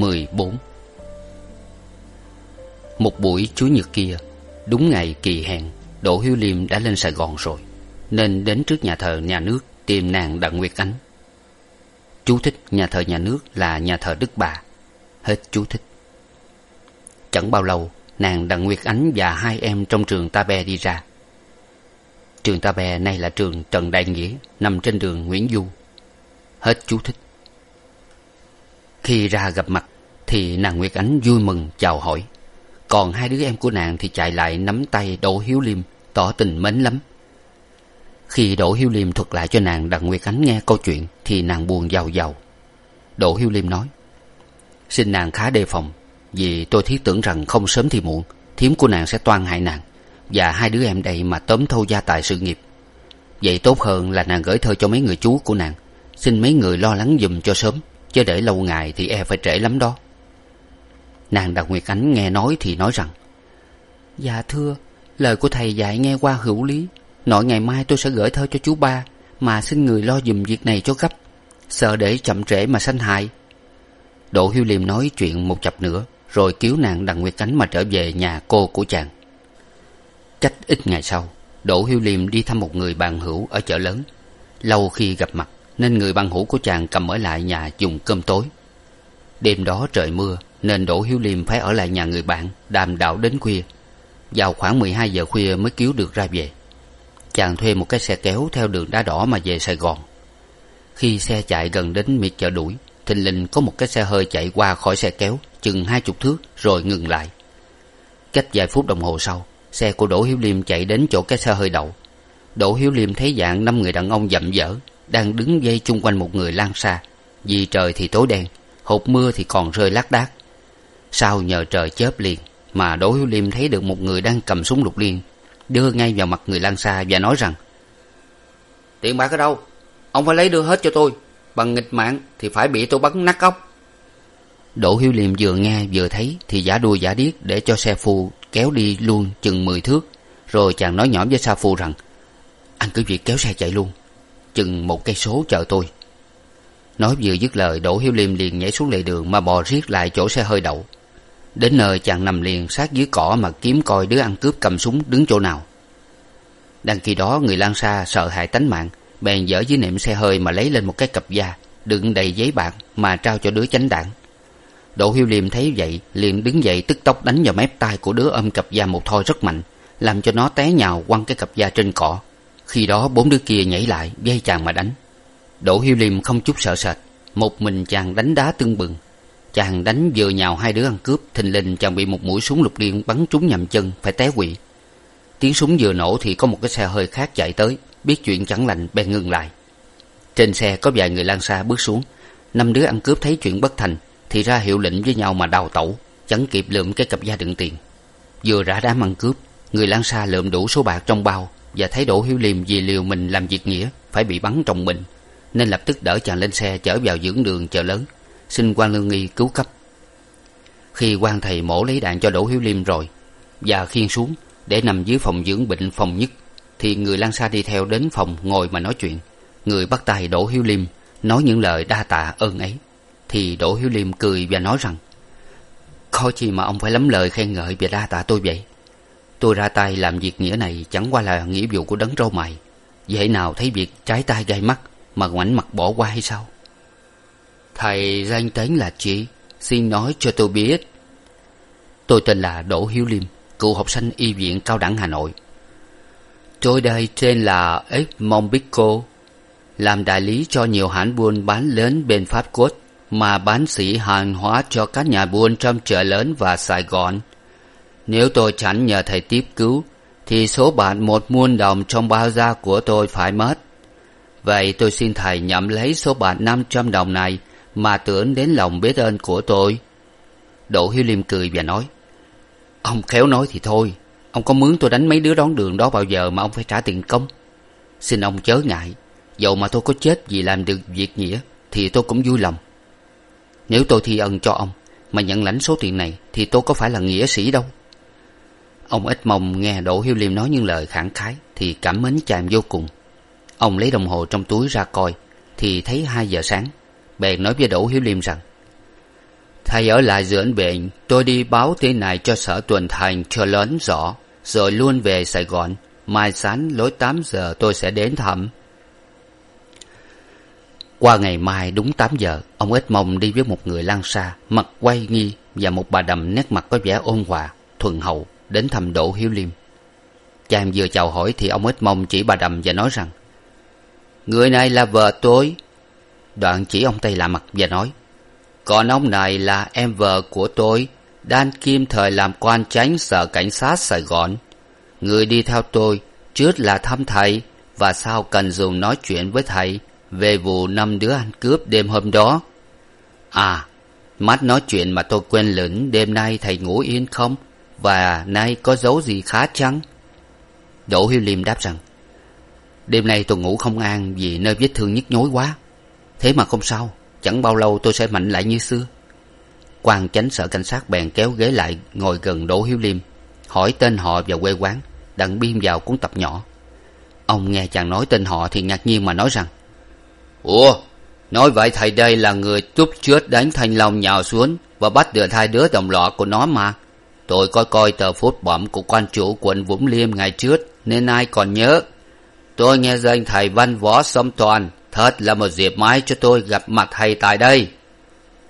14 Một buổi Chủ nhật kia, Đúng ngày kỳ hẹn, Đỗ Hiếu Liêm đã lên Sài Gòn rồi, Nên đến trước nhà thờ nhà nước Tìm nàng Đặng Nguyệt Ánh. Chú thích nhà thờ nhà nước là nhà thờ Đức Bà, Hết chú thích. Chẳng bao lâu, Nàng Đặng Nguyệt Ánh và hai em trong trường Ta Be đi ra. Trường Ta Be nay là trường Trần Đại Nghĩa, Nằm trên đường Nguyễn Du, Hết chú thích. Khi ra gặp mặt thì nàng nguyệt ánh vui mừng chào hỏi. Còn hai đứa em của nàng thì chạy lại nắm tay đỗ hiếu liêm, tỏ tình mến lắm. Khi đỗ hiếu liêm thuật lại cho nàng đặng nguyệt ánh nghe câu chuyện thì nàng buồn giàu giàu. Đỗ hiếu liêm nói, xin nàng khá đề phòng, vì tôi thiết tưởng rằng không sớm thì muộn, thím của nàng sẽ toan hại nàng, và hai đứa em đây mà tóm thâu gia tài sự nghiệp. Vậy tốt hơn là nàng gửi thơ cho mấy người chú của nàng. Xin mấy người lo lắng giùm cho sớm, chứ để lâu ngày thì e phải trễ lắm đó nàng đào nguyệt ánh nghe nói thì nói rằng dạ thưa lời của thầy dạy nghe qua hữu lý. Nội ngày mai tôi sẽ gửi thơ cho chú ba mà xin người lo giùm việc này cho gấp. Sợ để chậm trễ mà sanh hại. Đỗ hiếu liêm nói chuyện một chập nữa rồi cứu nàng đặng nguyệt ánh mà trở về nhà cô của chàng. Cách ít ngày sau đỗ hiếu liêm đi thăm một người bạn hữu ở chợ lớn. Lâu khi gặp mặt nên người bằng hữu của chàng cầm ở lại nhà dùng cơm tối. Đêm đó trời mưa nên đỗ hiếu liêm phải ở lại nhà người bạn, đàm đạo đến khuya. Vào khoảng mười hai giờ khuya mới cứu được ra về. Chàng thuê một cái xe kéo theo đường đá đỏ mà về sài gòn. Khi xe chạy gần đến miệt chợ đuổi, thình lình có một cái xe hơi chạy qua khỏi xe kéo, chừng hai chục thước, rồi ngừng lại. Cách vài phút đồng hồ sau, xe của đỗ hiếu liêm chạy đến chỗ cái xe hơi đậu. Đỗ hiếu liêm thấy dạng năm người đàn ông dậm dở, đang đứng dây chung quanh một người lan xa. Vì trời thì tối đen, hột mưa thì còn rơi lác đác sau nhờ trời chớp liền mà đỗ hiếu liêm thấy được một người đang cầm súng lục liên, đưa ngay vào mặt người lan xa và nói rằng, tiền bạc ở đâu? Ông phải lấy đưa hết cho tôi. Bằng nghịch mạng thì phải bị tôi bắn nát óc đỗ hiếu liêm vừa nghe vừa thấy thì giả đuôi giả điếc để cho xe phu kéo đi luôn chừng mười thước. Rồi chàng nói nhỏ với sa phu rằng, anh cứ việc kéo xe chạy luôn, chừng một cây số chờ tôi. Nói vừa dứt lời, đỗ hiếu liêm liền nhảy xuống lề đường mà bò riết lại chỗ xe hơi đậu đến nơi chàng nằm liền sát dưới cỏ mà kiếm coi đứa ăn cướp cầm súng đứng chỗ nào. Đang khi đó, người lan Sa sợ hãi tánh mạng, bèn dở dưới nệm xe hơi mà lấy lên một cái cặp da, đựng đầy giấy bạc mà trao cho đứa chánh đảng. Đỗ hiếu liêm thấy vậy, liền đứng dậy tức tốc đánh vào mép tai của đứa ôm cặp da một thoi rất mạnh, làm cho nó té nhào quăng cái cặp da trên cỏ. Khi đó, bốn đứa kia nhảy lại, dây chàng mà đánh. Đỗ hiếu liêm không chút sợ sệt, một mình chàng đánh đá tưng bừng chàng đánh vừa nhào hai đứa ăn cướp, thình lình chàng bị một mũi súng lục liên bắn trúng nhầm chân, phải té quỵ. Tiếng súng vừa nổ thì có một cái xe hơi khác chạy tới, biết chuyện chẳng lành, bèn ngừng lại. Trên xe có vài người lan xa bước xuống. Năm đứa ăn cướp thấy chuyện bất thành, thì ra hiệu lệnh với nhau mà đào tẩu, chẳng kịp lượm cái cặp da đựng tiền. Vừa rã đám ăn cướp, người lan xa lượm đủ số bạc trong bao và thấy đỗ hiếu liêm vì liều mình làm việc nghĩa, phải bị bắn trọng mình nên lập tức đỡ chàng lên xe chở vào dưỡng đường chợ lớn xin quan lương nghi cứu cấp. Khi quan thầy mổ lấy đạn cho đỗ hiếu liêm rồi, và khiêng xuống để nằm dưới phòng dưỡng bệnh phòng nhất, thì người lan xa đi theo đến phòng ngồi mà nói chuyện. Người bắt tay đỗ hiếu liêm nói những lời đa tạ ơn ấy. Thì đỗ hiếu liêm cười và nói rằng, khó chi mà ông phải lắm lời khen ngợi và đa tạ tôi vậy. Tôi ra tay làm việc nghĩa này chẳng qua là nghĩa vụ của đấng râu mày dễ nào thấy việc trái tay gai mắt mà ngoảnh mặt bỏ qua hay sao? Thầy danh tính là chị, xin nói cho tôi biết. Tôi tên là đỗ hiếu liêm, cựu học sinh y viện cao đẳng hà nội. Tôi đây tên là edmond bicco làm đại lý cho nhiều hãng buôn bán lớn bên pháp quốc mà bán sỉ hàng hóa cho các nhà buôn trong chợ lớn và sài gòn. Nếu tôi chẳng nhờ thầy tiếp cứu, thì số bạn một muôn đồng trong bao da của tôi phải mất. Vậy tôi xin thầy nhậm lấy số bạc năm trăm đồng này mà tưởng đến lòng biết ơn của tôi. Đỗ hiếu liêm cười và nói, ông khéo nói thì thôi, ông có mướn tôi đánh mấy đứa đón đường đó bao giờ mà ông phải trả tiền công? Xin ông chớ ngại, dầu mà tôi có chết vì làm được việc nghĩa thì tôi cũng vui lòng. Nếu tôi thi ân cho ông mà nhận lãnh số tiền này thì tôi có phải là nghĩa sĩ đâu. Ông ít mong nghe đỗ hiếu liêm nói những lời khẳng khái thì cảm mến chàng vô cùng. Ông lấy đồng hồ trong túi ra coi thì thấy hai giờ sáng bèn nói với đỗ hiếu liêm rằng, thầy ở lại dưỡng bệnh tôi đi báo tin này cho sở tuần thành cho lớn rõ, rồi luôn về sài gòn. Mai sáng lối tám giờ tôi sẽ đến thăm. Qua ngày mai đúng tám giờ, ông ít mong đi với một người lang xa mặt quay nghi và một bà đầm nét mặt có vẻ ôn hòa, thuần hậu, đến thăm đỗ hiếu liêm. Chàng vừa chào hỏi thì ông ít mong chỉ bà đầm và nói rằng, người này là vợ tôi đoạn chỉ ông tây lạ mặt và nói, còn ông này là em vợ của tôi đan kim thời làm quan chánh sở cảnh sát sài gòn. Người đi theo tôi, trước là thăm thầy, và sau cần dùng nói chuyện với thầy về vụ năm đứa ăn cướp đêm hôm đó. À mắt nói chuyện mà tôi quên lửng, đêm nay thầy ngủ yên không? Và nay có dấu gì khá chăng? Đỗ hiếu liêm đáp rằng, đêm nay tôi ngủ không an vì nơi vết thương nhức nhối quá thế mà không sao, chẳng bao lâu tôi sẽ mạnh lại như xưa. Quan chánh sở cảnh sát bèn kéo ghế lại ngồi gần đỗ hiếu liêm, hỏi tên họ và quê quán, đặng biên vào cuốn tập nhỏ. Ông nghe chàng nói tên họ thì ngạc nhiên mà nói rằng, ủa, nói vậy thầy đây là người túp trước đánh thanh long nhào xuống và bắt được hai đứa đồng lọ của nó mà. Tôi có coi tờ phút bẩm của quan chủ quận vũng liêm ngày trước, nên ai còn nhớ. Tôi nghe danh thầy văn võ song toàn thật là một dịp mái cho tôi gặp mặt thầy tại đây.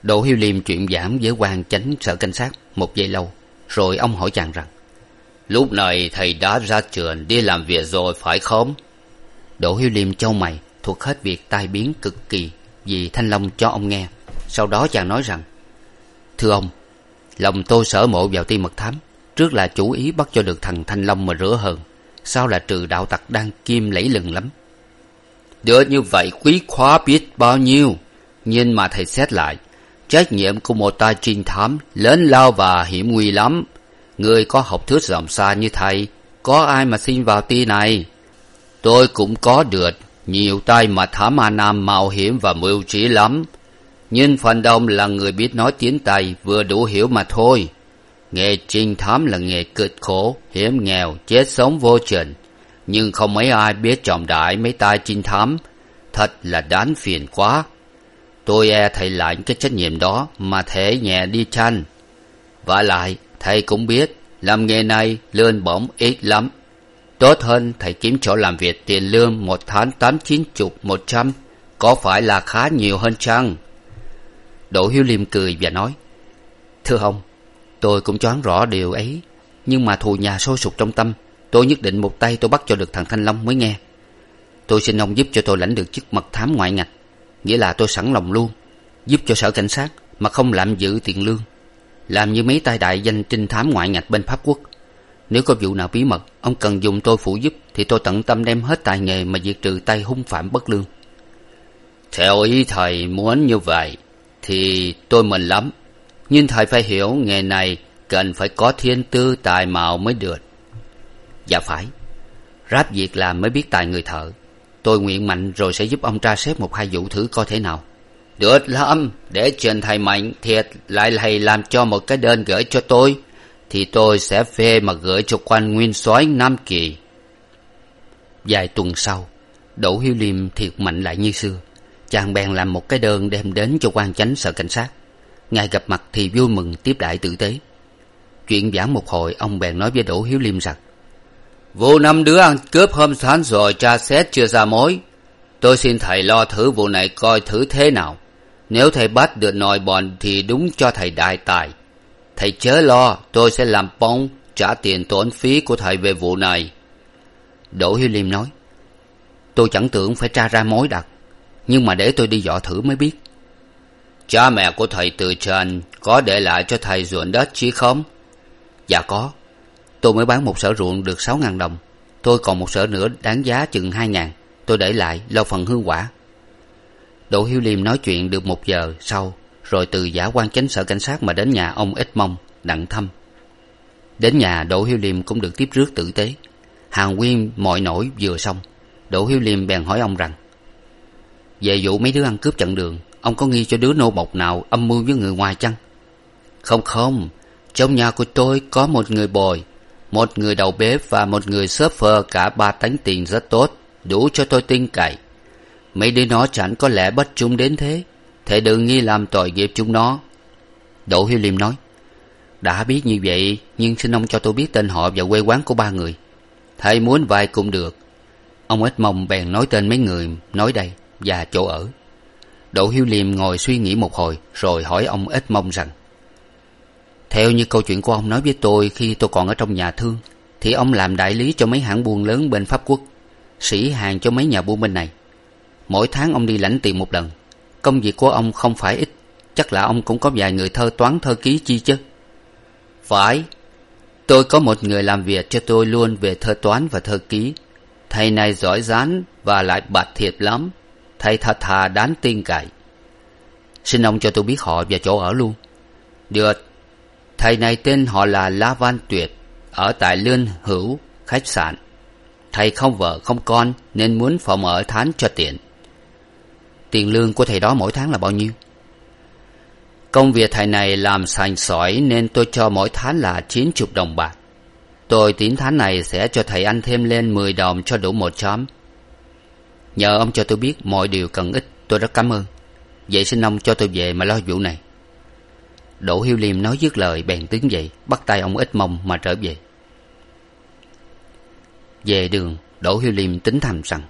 Đỗ hiếu liêm chuyện giảm với quan chánh sở cảnh sát một giây lâu, rồi ông hỏi chàng rằng, lúc này thầy đã ra trường đi làm việc rồi phải không? Đỗ hiếu liêm châu mày, thuộc hết việc tai biến cực kỳ vì thanh long cho ông nghe. Sau đó chàng nói rằng, thưa ông, lòng tôi sở mộ vào ti mật thám, trước là chủ ý bắt cho được thằng thanh long mà rửa hờn, sau là trừ đạo tặc đang kim lẫy lừng lắm đứa như vậy quý khóa biết bao nhiêu? Nhưng mà thầy xét lại, trách nhiệm của một tay trinh thám lớn lao và hiểm nguy lắm. Người có học thuyết rộng xa như thầy, có ai mà xin vào ti này? Tôi cũng có được nhiều tay mà thám a nam mạo hiểm và mưu trí lắm. Nhưng phần đông là người biết nói tiếng tây vừa đủ hiểu mà thôi. Nghề trinh thám là nghề cực khổ, hiểm nghèo, chết sống vô trình nhưng không mấy ai biết trọng đại mấy tay trinh thám. Thật là đáng phiền quá. Tôi e thầy lãnh cái trách nhiệm đó mà thể nhẹ đi chăng? À lại, thầy cũng biết, làm nghề này lương bổng ít lắm. Tốt hơn thầy kiếm chỗ làm việc tiền lương một tháng tám chín chục một trăm. Có phải là khá nhiều hơn chăng? Đỗ hiếu liêm cười và nói, thưa ông, tôi cũng choáng rõ điều ấy, nhưng mà thù nhà sôi sục trong tâm tôi nhất định một tay tôi bắt cho được thằng thanh long mới nghe. Tôi xin ông giúp cho tôi lãnh được chức mật thám ngoại ngạch. Nghĩa là tôi sẵn lòng luôn. Giúp cho sở cảnh sát, mà không lạm dự tiền lương. Làm như mấy tay đại danh trinh thám ngoại ngạch bên pháp quốc. Nếu có vụ nào bí mật, ông cần dùng tôi phụ giúp, thì tôi tận tâm đem hết tài nghề mà diệt trừ tay hung phạm bất lương. Theo ý thầy muốn như vậy, thì tôi mừng lắm. Nhưng thầy phải hiểu nghề này cần phải có thiên tư tài mạo mới được dạ phải. Ráp việc làm mới biết tài người thợ. Tôi nguyện mạnh rồi sẽ giúp ông tra xét một hai vụ thử coi thế nào. Được lắm để trên thầy mạnh thiệt lại thầy làm cho một cái đơn gửi cho tôi, thì tôi sẽ phê mà gửi cho quan nguyên soái nam kỳ. Vài tuần sau, đỗ hiếu liêm thiệt mạnh lại như xưa. Chàng bèn làm một cái đơn đem đến cho quan chánh sở cảnh sát. Ngài gặp mặt thì vui mừng tiếp đại tử tế. Chuyện giảng một hồi, ông bèn nói với đỗ hiếu liêm rằng vụ năm đứa ăn cướp hôm sáng rồi tra xét chưa ra mối. Tôi xin thầy lo thử vụ này coi thử thế nào. Nếu thầy bắt được nòi bọn thì đúng cho thầy đại tài. Thầy chớ lo, tôi sẽ làm bông trả tiền tổn phí của thầy về vụ này. Đỗ hiếu liêm nói. Tôi chẳng tưởng phải tra ra mối đặt, nhưng mà để tôi đi dọ thử mới biết. Cha mẹ của thầy từ trần có để lại cho thầy ruộng đất chứ không? Dạ có tôi mới bán một sở ruộng được sáu ngàn đồng. Tôi còn một sở nữa đáng giá chừng hai ngàn. Tôi để lại lo phần hương quả. Đỗ hiếu liêm nói chuyện được một giờ sau, rồi từ giả quan chánh sở cảnh sát mà đến nhà ông ít mông, đặng thăm. Đến nhà, đỗ hiếu liêm cũng được tiếp rước tử tế. Hàn nguyên mọi nỗi vừa xong. Đỗ hiếu liêm bèn hỏi ông rằng, về vụ mấy đứa ăn cướp chặn đường, ông có nghi cho đứa nô bộc nào âm mưu với người ngoài chăng? Không không. Trong nhà của tôi có một người bồi một người đầu bếp và một người sớp phơ cả ba tánh tiền rất tốt, đủ cho tôi tin cậy. Mấy đứa nó chẳng có lẽ bất chúng đến thế, thầy đừng nghi làm tội nghiệp chúng nó. Đỗ hiếu liêm nói, đã biết như vậy, nhưng xin ông cho tôi biết tên họ và quê quán của ba người. Thầy muốn vài cũng được. Ông ít mong bèn nói tên mấy người, nói đây và chỗ ở. Đỗ hiếu liêm ngồi suy nghĩ một hồi, rồi hỏi ông ít mong rằng theo như câu chuyện của ông nói với tôi khi tôi còn ở trong nhà thương, thì ông làm đại lý cho mấy hãng buôn lớn bên pháp quốc sĩ hàng cho mấy nhà buôn bên này. Mỗi tháng ông đi lãnh tiền một lần. Công việc của ông không phải ít, chắc là ông cũng có vài người thơ toán thơ ký chi chứ. Phải, tôi có một người làm việc cho tôi luôn về thơ toán và thơ ký. Thầy này giỏi gián và lại bạch thiệt lắm. Thầy thật thà đáng tin cậy. Xin ông cho tôi biết họ và chỗ ở luôn. Được thầy này tên họ là la văn tuyệt, ở tại lương hữu, khách sạn. Thầy không vợ, không con, nên muốn phòng ở tháng cho tiện. Tiền lương của thầy đó mỗi tháng là bao nhiêu? Công việc thầy này làm sành sỏi nên tôi cho mỗi tháng là chín chục đồng bạc. Tôi tính tháng này sẽ cho thầy ăn thêm lên mười đồng cho đủ một chóm. Nhờ ông cho tôi biết mọi điều cần ích, tôi rất cảm ơn. Vậy xin ông cho tôi về mà lo vụ này đỗ hiếu liêm nói dứt lời, bèn đứng dậy, bắt tay ông ít mông mà trở về. Về đường, đỗ hiếu liêm tính thầm rằng,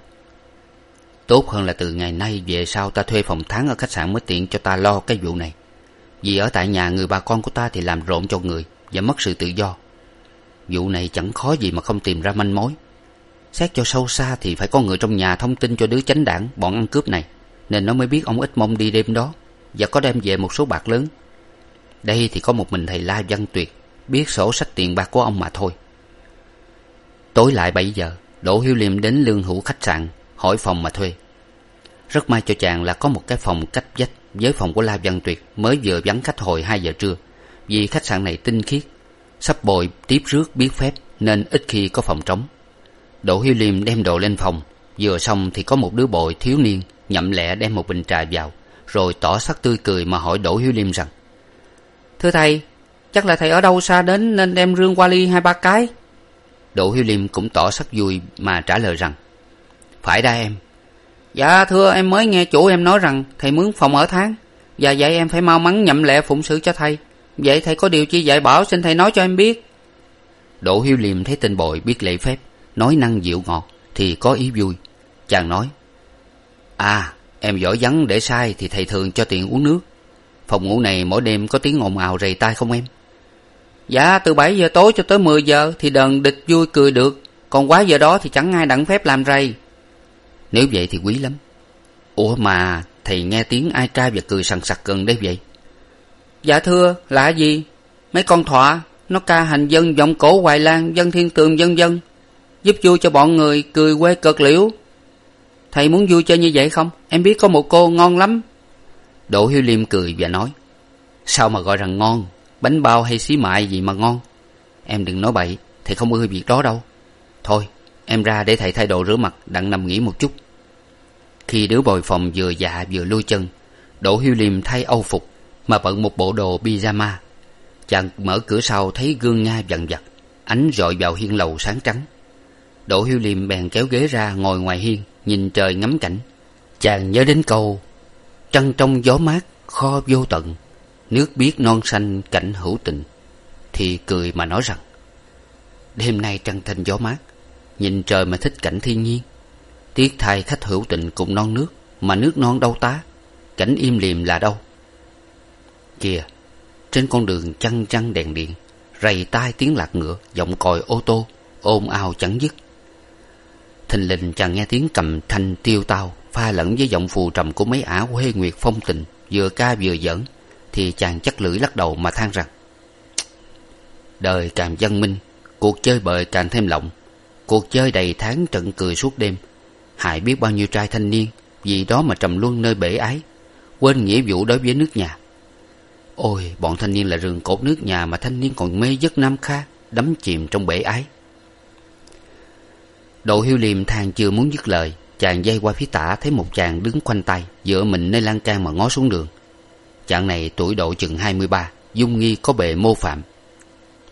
tốt hơn là từ ngày nay về sau ta thuê phòng tháng ở khách sạn mới tiện cho ta lo cái vụ này. Vì ở tại nhà người bà con của ta thì làm rộn cho người và mất sự tự do. Vụ này chẳng khó gì mà không tìm ra manh mối. Xét cho sâu xa thì phải có người trong nhà thông tin cho đứa chánh đảng bọn ăn cướp này, nên nó mới biết ông ít mông đi đêm đó và có đem về một số bạc lớn đây thì có một mình thầy la văn tuyệt, biết sổ sách tiền bạc của ông mà thôi. Tối lại bảy giờ, đỗ hiếu liêm đến lương hữu khách sạn, hỏi phòng mà thuê. Rất may cho chàng là có một cái phòng cách vách với phòng của la văn tuyệt mới vừa vắng khách hồi hai giờ trưa. Vì khách sạn này tinh khiết, sắp bồi tiếp rước biết phép nên ít khi có phòng trống. Đỗ hiếu liêm đem đồ lên phòng, vừa xong thì có một đứa bội thiếu niên nhậm lẹ đem một bình trà vào, rồi tỏ sắc tươi cười mà hỏi đỗ hiếu liêm rằng thưa thầy chắc là thầy ở đâu xa đến nên đem rương qua ly hai ba cái? Đỗ hiếu liêm cũng tỏ sắc vui mà trả lời rằng phải đa em. Dạ thưa em mới nghe chủ em nói rằng thầy mướn phòng ở tháng và vậy em phải mau mắn nhậm lẹ phụng sự cho thầy. Vậy thầy có điều chi dạy bảo xin thầy nói cho em biết. Đỗ hiếu liêm thấy tên bội biết lễ phép nói năng dịu ngọt thì có ý vui. Chàng nói à em giỏi vắng để sai thì thầy thường cho tiền uống nước phòng ngủ này mỗi đêm có tiếng ồn ào rầy tai không em? Dạ từ bảy giờ tối cho tới mười giờ thì đần địch vui cười được. Còn quá giờ đó thì chẳng ai đặng phép làm rầy. Nếu vậy thì quý lắm. Ủa mà thầy nghe tiếng ai ca và cười sằng sặc gần đây vậy? Dạ thưa là gì? Mấy con thọa nó ca hành dân, giọng cổ hoài lan dân thiên tường vân vân giúp vui cho bọn người cười quê cợt liễu. Thầy muốn vui chơi như vậy không? Em biết có một cô ngon lắm đỗ hiếu liêm cười và nói, sao mà gọi rằng ngon? Bánh bao hay xí mại gì mà ngon? Em đừng nói bậy, thầy không ưa việc đó đâu. Thôi, em ra để thầy thay đồ rửa mặt, đặng nằm nghỉ một chút. Khi đứa bồi phòng vừa dạ vừa lui chân, đỗ hiếu liêm thay âu phục, mà bận một bộ đồ pyjama. Chàng mở cửa sau thấy gương nga vằn vặt, ánh rọi vào hiên lầu sáng trắng. Đỗ hiếu liêm bèn kéo ghế ra ngồi ngoài hiên, nhìn trời ngắm cảnh. Chàng nhớ đến câu trăng trong gió mát, kho vô tận, nước biếc non xanh cảnh hữu tình, thì cười mà nói rằng, đêm nay trăng thanh gió mát, nhìn trời mà thích cảnh thiên nhiên, tiếc thay khách hữu tình cùng non nước, mà nước non đâu tá, cảnh im lìm là đâu kìa, trên con đường chăng chăng đèn điện, rầy tai tiếng lạc ngựa, giọng còi ô tô ồn ào chẳng dứt. Thình lình chàng nghe tiếng cầm thanh tiêu tao pha lẫn với giọng phù trầm của mấy ả huê nguyệt phong tình, vừa ca vừa giỡn, thì chàng chắc lưỡi lắc đầu mà than rằng đời càng văn minh, cuộc chơi bời càng thêm lộng. Cuộc chơi đầy tháng trận cười suốt đêm. Hại biết bao nhiêu trai thanh niên, vì đó mà trầm luân nơi bể ái, quên nghĩa vụ đối với nước nhà. Ôi, bọn thanh niên là rừng cột nước nhà mà thanh niên còn mê giấc nam kha, đắm chìm trong bể ái. Độ hiếu liêm than chưa muốn dứt lời chàng dây qua phía tả thấy một chàng đứng khoanh tay, dựa mình nơi lan can mà ngó xuống đường. Chàng này tuổi độ chừng hai mươi ba, dung nghi có bề mô phạm.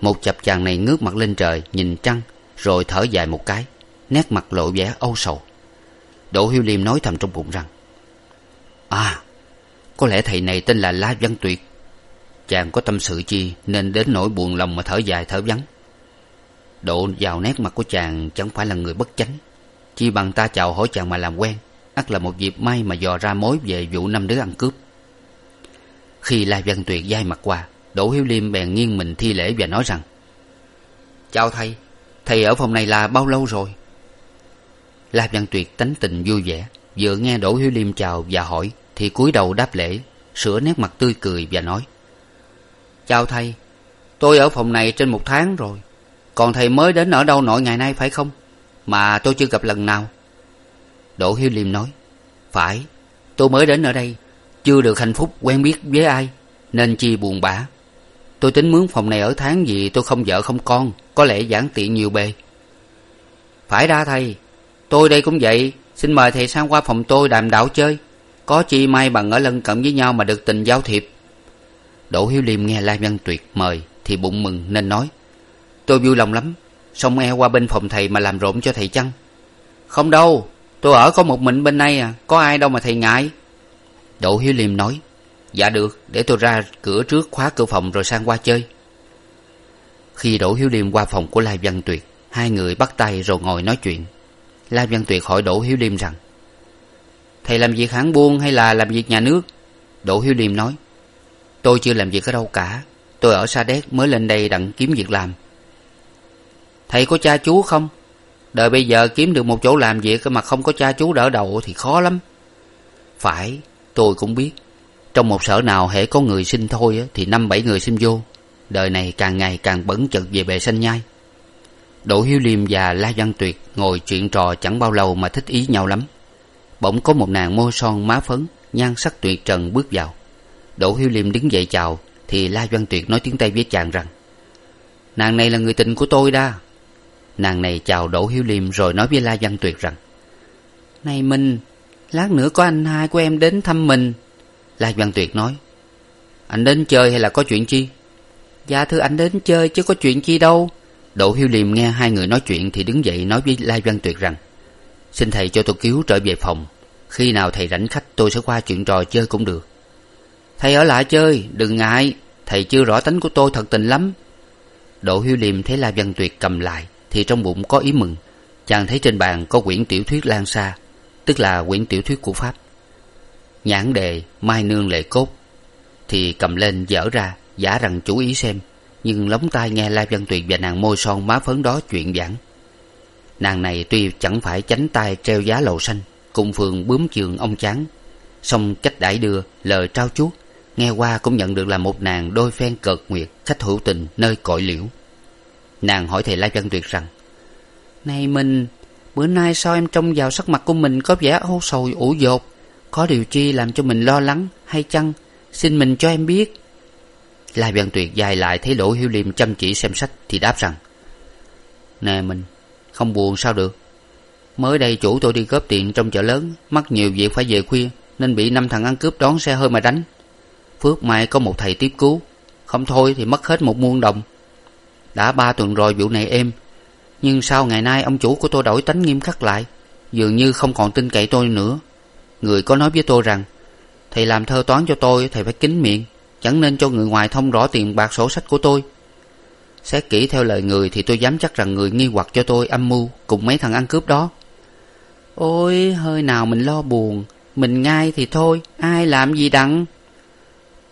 Một chập chàng này ngước mặt lên trời, nhìn trăng, rồi thở dài một cái, nét mặt lộ vẻ âu sầu. Đỗ hiếu liêm nói thầm trong bụng rằng à có lẽ thầy này tên là la văn tuyệt. Chàng có tâm sự chi nên đến nỗi buồn lòng mà thở dài thở vắng. Độ vào nét mặt của chàng chẳng phải là người bất chánh chi bằng ta chào hỏi chàng mà làm quen, ắt là một dịp may mà dò ra mối về vụ năm đứa ăn cướp. Khi la văn tuyệt dai mặt qua, đỗ hiếu liêm bèn nghiêng mình thi lễ và nói rằng, chào thầy thầy ở phòng này là bao lâu rồi? La văn tuyệt tánh tình vui vẻ, vừa nghe đỗ hiếu liêm chào và hỏi thì cúi đầu đáp lễ, sửa nét mặt tươi cười và nói, chào thầy, tôi ở phòng này trên một tháng rồi, còn thầy mới đến ở đâu nội ngày nay phải không? Mà tôi chưa gặp lần nào. Đỗ hiếu liêm nói, phải, tôi mới đến ở đây, chưa được hạnh phúc quen biết với ai, nên chi buồn bã. Tôi tính mướn phòng này ở tháng vì tôi không vợ không con, có lẽ giản tiện nhiều bề. Phải đa thầy, tôi đây cũng vậy, xin mời thầy sang qua phòng tôi đàm đạo chơi, có chi may bằng ở lân cận với nhau mà được tình giao thiệp. Đỗ hiếu liêm nghe la văn tuyệt mời thì bụng mừng nên nói, tôi vui lòng lắm xong e qua bên phòng thầy mà làm rộn cho thầy chăng? Không đâu, tôi ở có một mình bên này à có ai đâu mà thầy ngại. Đỗ hiếu liêm nói dạ được, để tôi ra cửa trước khóa cửa phòng rồi sang qua chơi. Khi đỗ hiếu liêm qua phòng của lai văn tuyệt, hai người bắt tay rồi ngồi nói chuyện. Lai văn tuyệt hỏi đỗ hiếu liêm rằng, thầy làm việc hãng buôn hay là làm việc nhà nước? Đỗ hiếu liêm nói, tôi chưa làm việc ở đâu cả, tôi ở sa đéc mới lên đây đặng kiếm việc làm thầy có cha chú không? Đời bây giờ kiếm được một chỗ làm việc mà không có cha chú đỡ đầu thì khó lắm. Phải, tôi cũng biết. Trong một sở nào hễ có người sinh thôi thì năm bảy người xin vô. Đời này càng ngày càng bẩn chật về bề xanh nhai. Đỗ hiếu liêm và la văn tuyệt ngồi chuyện trò chẳng bao lâu mà thích ý nhau lắm. Bỗng có một nàng môi son má phấn, nhan sắc tuyệt trần bước vào. Đỗ hiếu liêm đứng dậy chào, thì la văn tuyệt nói tiếng tây với chàng rằng, nàng này là người tình của tôi đa nàng này chào đỗ hiếu liêm rồi nói với la văn tuyệt rằng, này minh, lát nữa có anh hai của em đến thăm mình. La văn tuyệt nói, anh đến chơi hay là có chuyện chi? Dạ thưa anh đến chơi chứ có chuyện chi đâu. Đỗ hiếu liêm nghe hai người nói chuyện thì đứng dậy nói với la văn tuyệt rằng, xin thầy cho tôi cứu trở về phòng. Khi nào thầy rảnh khách tôi sẽ qua chuyện trò chơi cũng được. Thầy ở lại chơi, đừng ngại. Thầy chưa rõ tánh của tôi thật tình lắm. Đỗ hiếu liêm thấy la văn tuyệt cầm lại thì trong bụng có ý mừng. Chàng thấy trên bàn có quyển tiểu thuyết lan sa tức là quyển tiểu thuyết của pháp. Nhãn đề mai nương lệ cốt, thì cầm lên dở ra, giả rằng chú ý xem, nhưng lóng tai nghe la văn tuyệt và nàng môi son má phấn đó chuyện giảng. Nàng này tuy chẳng phải chánh tay treo giá lầu xanh, cùng phường bướm trường ông chán, song cách đãi đưa, lời trao chuốt, nghe qua cũng nhận được là một nàng đôi phen cợt nguyệt, khách hữu tình, nơi cội liễu nàng hỏi thầy la văn tuyệt rằng, này mình, bữa nay sao em trông vào sắc mặt của mình có vẻ âu sầu, ủ dột? Có điều chi làm cho mình lo lắng hay chăng? Xin mình cho em biết. La văn tuyệt dài lại thấy đỗ hiếu liêm chăm chỉ xem sách thì đáp rằng, nè mình, không buồn sao được. Mới đây chủ tôi đi góp tiền trong chợ lớn, mắc nhiều việc phải về khuya, nên bị năm thằng ăn cướp đón xe hơi mà đánh. Phước may có một thầy tiếp cứu, không thôi thì mất hết một muôn đồng đã ba tuần rồi vụ này êm. Nhưng sau ngày nay ông chủ của tôi đổi tánh nghiêm khắc lại? Dường như không còn tin cậy tôi nữa. Người có nói với tôi rằng, thầy làm thơ toán cho tôi, thầy phải kín miệng, chẳng nên cho người ngoài thông rõ tiền bạc sổ sách của tôi. Xét kỹ theo lời người thì tôi dám chắc rằng người nghi hoặc cho tôi âm mưu cùng mấy thằng ăn cướp đó. Ôi, hơi nào mình lo buồn, mình ngay thì thôi, ai làm gì đặng?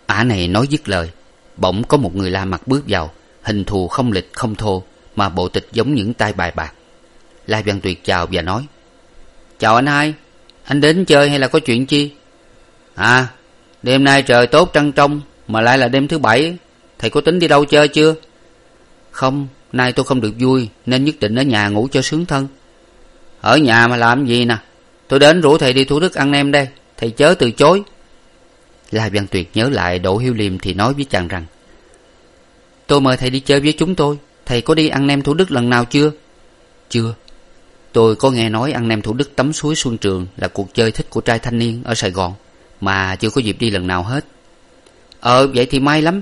Ả này nói dứt lời, bỗng có một người la mặt bước vào hình thù không lịch không thô, mà bộ tịch giống những tay bài bạc. La văn tuyệt chào và nói, chào anh hai, anh đến chơi hay là có chuyện chi? À đêm nay trời tốt trăng trong, mà lại là đêm thứ bảy, thầy có tính đi đâu chơi chưa? Không, nay tôi không được vui, nên nhất định ở nhà ngủ cho sướng thân. Ở nhà mà làm gì nè? Tôi đến rủ thầy đi thủ đức ăn nem đây, thầy chớ từ chối. La văn tuyệt nhớ lại đỗ hiếu liêm thì nói với chàng rằng tôi mời thầy đi chơi với chúng tôi. Thầy có đi ăn nem thủ đức lần nào chưa? Chưa. Tôi có nghe nói ăn nem thủ đức tắm suối xuân trường là cuộc chơi thích của trai thanh niên ở sài gòn, mà chưa có dịp đi lần nào hết. Ờ vậy thì may lắm.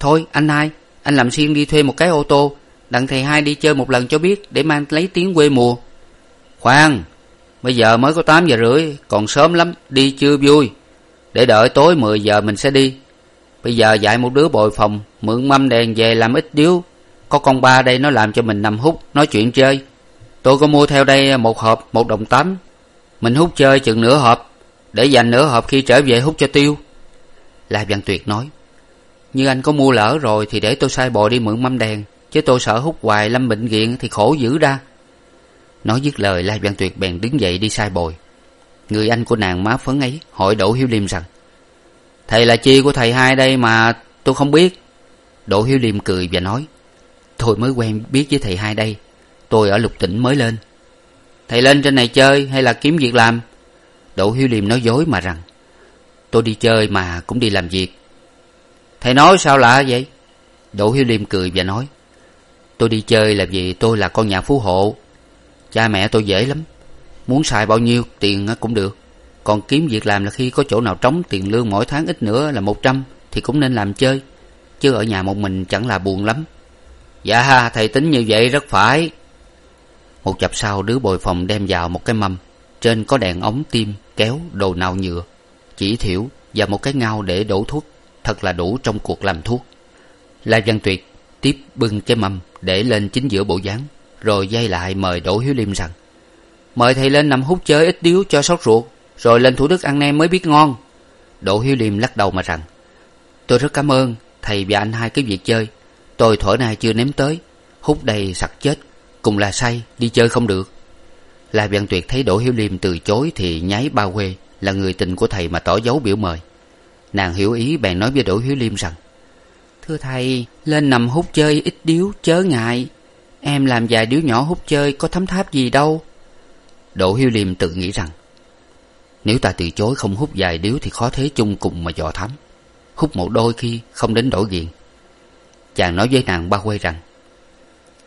Thôi, anh hai, anh làm xiên đi thuê một cái ô tô, đặng thầy hai đi chơi một lần cho biết để mang lấy tiếng quê mùa. Khoan, bây giờ mới có tám giờ rưỡi, còn sớm lắm, đi chưa vui. Để đợi tối mười giờ mình sẽ đi bây giờ dạy một đứa bồi phòng, mượn mâm đèn về làm ít điếu. Có con ba đây, nó làm cho mình nằm hút, nói chuyện chơi. Tôi có mua theo đây một hộp, một đồng tám mình hút chơi chừng nửa hộp, để dành nửa hộp khi trở về hút cho tiêu. La văn tuyệt nói, như anh có mua lỡ rồi thì để tôi sai bồi đi mượn mâm đèn, chứ tôi sợ hút hoài lâm bệnh viện thì khổ dữ ra. Nói dứt lời, la văn tuyệt bèn đứng dậy đi sai bồi. Người anh của nàng má phấn ấy, hỏi đỗ hiếu liêm rằng thầy là chi của thầy hai đây mà tôi không biết. Đỗ hiếu liêm cười và nói, tôi mới quen biết với thầy hai đây. Tôi ở lục tỉnh mới lên. Thầy lên trên này chơi hay là kiếm việc làm? Đỗ hiếu liêm nói dối mà rằng, tôi đi chơi mà cũng đi làm việc. Thầy nói sao lạ vậy? Đỗ hiếu liêm cười và nói, tôi đi chơi là vì tôi là con nhà phú hộ. Cha mẹ tôi dễ lắm. Muốn xài bao nhiêu tiền cũng được còn kiếm việc làm là khi có chỗ nào trống, tiền lương mỗi tháng ít nữa là một trăm, thì cũng nên làm chơi. Chứ ở nhà một mình chẳng là buồn lắm. Dạ thầy tính như vậy rất phải. Một chập sau, đứa bồi phòng đem vào một cái mâm. Trên có đèn ống tim, kéo đồ nào nhựa, chỉ thiểu và một cái ngao để đổ thuốc. Thật là đủ trong cuộc làm thuốc. Lai văn tuyệt tiếp bưng cái mâm để lên chính giữa bộ dáng, rồi dây lại mời đỗ hiếu liêm rằng, mời thầy lên nằm hút chơi ít điếu cho sốt ruột rồi lên thủ đức ăn nem mới biết ngon. Đỗ hiếu liêm lắc đầu mà rằng, tôi rất cảm ơn thầy và anh hai cái việc chơi. Tôi thuở nay chưa nếm tới, hút đầy sặc chết, cùng là say, đi chơi không được. La văn tuyệt thấy đỗ hiếu liêm từ chối thì nháy ba quê, là người tình của thầy mà tỏ dấu biểu mời. Nàng hiểu ý, bèn nói với đỗ hiếu liêm rằng, thưa thầy, lên nằm hút chơi ít điếu, chớ ngại. Em làm vài điếu nhỏ hút chơi có thấm tháp gì đâu. Đỗ hiếu liêm tự nghĩ rằng nếu ta từ chối không hút vài điếu thì khó thế chung cùng mà dò thắm hút một đôi khi không đến đổi ghiền. Chàng nói với nàng ba quê rằng,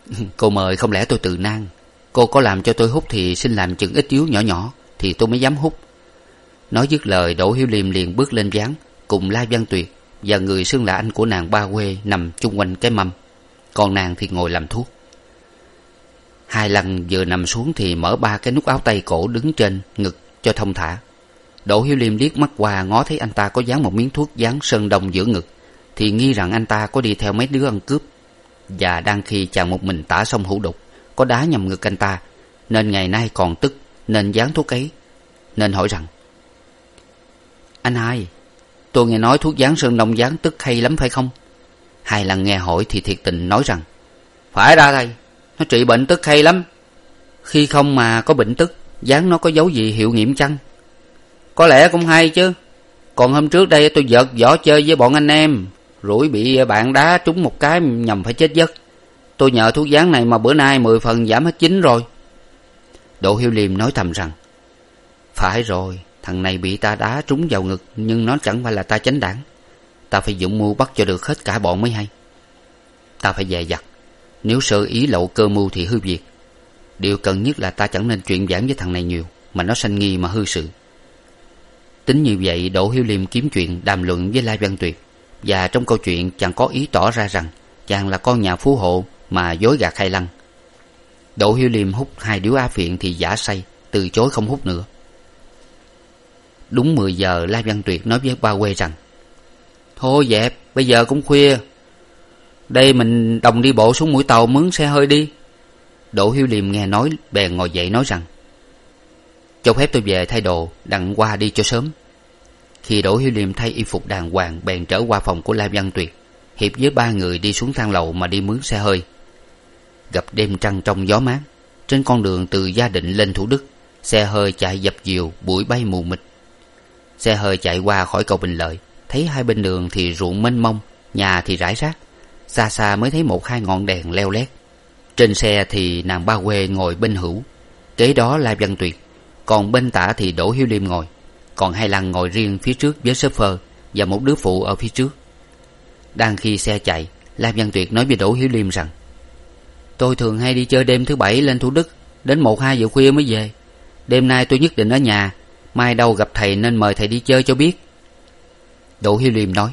cô mời không lẽ tôi từ nan? Cô có làm cho tôi hút thì xin làm chừng ít điếu nhỏ nhỏ, thì tôi mới dám hút. Nói dứt lời, đỗ hiếu liêm liền bước lên ván cùng la văn tuyệt và người xưng là anh của nàng ba quê nằm chung quanh cái mâm. Còn nàng thì ngồi làm thuốc. Hai lần vừa nằm xuống thì mở ba cái nút áo tay cổ đứng trên ngực cho thông thả đỗ hiếu liêm liếc mắt qua ngó thấy anh ta có dán một miếng thuốc dán sơn đông giữa ngực thì nghi rằng anh ta có đi theo mấy đứa ăn cướp. Và đang khi chàng một mình tả xong hữu đục có đá nhầm ngực anh ta nên ngày nay còn tức nên dán thuốc ấy nên hỏi rằng anh hai tôi nghe nói thuốc dán sơn đông dán tức hay lắm phải không? Hai lần nghe hỏi thì thiệt tình nói rằng phải ra đây, nó trị bệnh tức hay lắm. Khi không mà có bệnh tức dán nó có dấu gì hiệu nghiệm chăng? Có lẽ cũng hay chứ. Còn hôm trước đây tôi vợt võ chơi với bọn anh em, rủi bị bạn đá trúng một cái nhầm phải chết giấc. Tôi nhờ thuốc dán này mà bữa nay mười phần giảm hết chín rồi. Đỗ hiếu liêm nói thầm rằng, phải rồi, thằng này bị ta đá trúng vào ngực, nhưng nó chẳng phải là ta chánh đảng. Ta phải dụng mưu bắt cho được hết cả bọn mới hay. Ta phải dè dặt. Nếu sợ ý lộ cơ mưu thì hư việc. Điều cần nhất là ta chẳng nên chuyện giảng với thằng này nhiều, mà nó sanh nghi mà hư sự tính như vậy, đỗ hiếu liêm kiếm chuyện đàm luận với lai văn tuyệt. Và trong câu chuyện, chàng có ý tỏ ra rằng chàng là con nhà phú hộ mà dối gạt hai lăng. Đỗ hiếu liêm hút hai điếu á phiện thì giả say, từ chối không hút nữa. Đúng mười giờ, lai văn tuyệt nói với ba quê rằng, thôi dẹp, bây giờ cũng khuya. Đây mình đồng đi bộ xuống mũi tàu mướn xe hơi đi. Đỗ hiếu liêm nghe nói, bèn ngồi dậy nói rằng cho phép tôi về thay đồ đặng qua đi cho sớm. Khi đỗ hiếu liêm thay y phục đàng hoàng bèn trở qua phòng của la văn tuyệt, hiệp với ba người đi xuống thang lầu mà đi mướn xe hơi. Gặp đêm trăng trong gió mát, trên con đường từ gia định lên thủ đức, xe hơi chạy dập dìu bụi bay mù mịt. Xe hơi chạy qua khỏi cầu bình lợi, thấy hai bên đường thì ruộng mênh mông, nhà thì rải rác, xa xa mới thấy một hai ngọn đèn leo lét. Trên xe thì nàng ba quê ngồi bên hữu, kế đó la văn tuyệt còn bên tả thì đỗ hiếu liêm ngồi. Còn hai lăng ngồi riêng phía trước với sếp phơ và một đứa phụ ở phía trước. Đang khi xe chạy, lam văn tuyệt nói với đỗ hiếu liêm rằng, tôi thường hay đi chơi đêm thứ bảy lên thủ đức, đến một, hai giờ khuya mới về. Đêm nay tôi nhất định ở nhà, mai đâu gặp thầy nên mời thầy đi chơi cho biết. Đỗ hiếu liêm nói,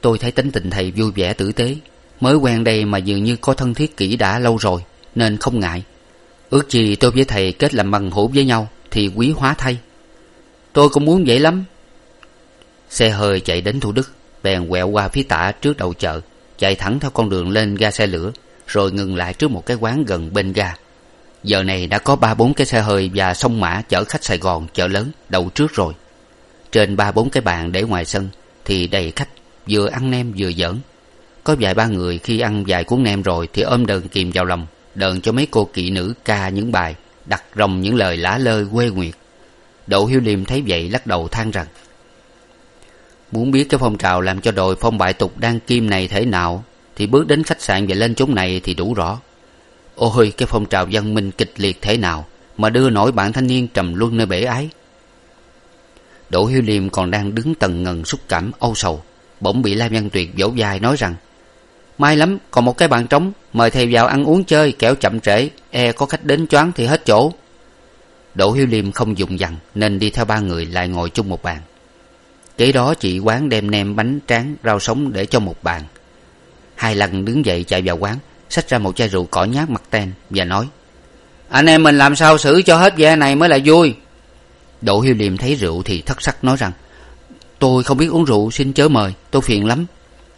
tôi thấy tính tình thầy vui vẻ tử tế, mới quen đây mà dường như có thân thiết kỹ đã lâu rồi, nên không ngại ước gì tôi với thầy kết làm bằng hữu với nhau thì quý hóa thay. Tôi cũng muốn vậy lắm. Xe hơi chạy đến thủ đức, bèn quẹo qua phía tả trước đầu chợ, chạy thẳng theo con đường lên ga xe lửa, rồi ngừng lại trước một cái quán gần bên ga. Giờ này đã có ba bốn cái xe hơi và sông mã chở khách sài gòn chợ lớn đậu trước rồi. Trên ba bốn cái bàn để ngoài sân thì đầy khách, vừa ăn nem vừa giỡn. Có vài ba người khi ăn vài cuốn nem rồi thì ôm đờn kìm vào lòng đờn cho mấy cô kỵ nữ ca những bài, đặt rồng những lời lá lơi quê nguyệt. Đỗ hiếu liêm thấy vậy lắc đầu than rằng, muốn biết cái phong trào làm cho đội phong bại tục đang kim này thế nào, thì bước đến khách sạn và lên chốn này thì đủ rõ. Ôi, cái phong trào văn minh kịch liệt thế nào mà đưa nổi bạn thanh niên trầm luân nơi bể ái? Đỗ hiếu liêm còn đang đứng tần ngần xúc cảm âu sầu, bỗng bị lam văn tuyệt vỗ vai nói rằng may lắm, còn một cái bàn trống, mời thầy vào ăn uống chơi, kẻo chậm trễ e có khách đến choáng thì hết chỗ. Đỗ hiếu liêm không dùng dằn, nên đi theo ba người lại ngồi chung một bàn. Kế đó chị quán đem nem, bánh tráng, rau sống để cho một bàn. Hai lần đứng dậy chạy vào quán, xách ra một chai rượu cỏ nhát mặt ten và nói, anh em mình làm sao xử cho hết ghe này mới là vui? Đỗ hiếu liêm thấy rượu thì thất sắc nói rằng, tôi không biết uống rượu, xin chớ mời, tôi phiền lắm.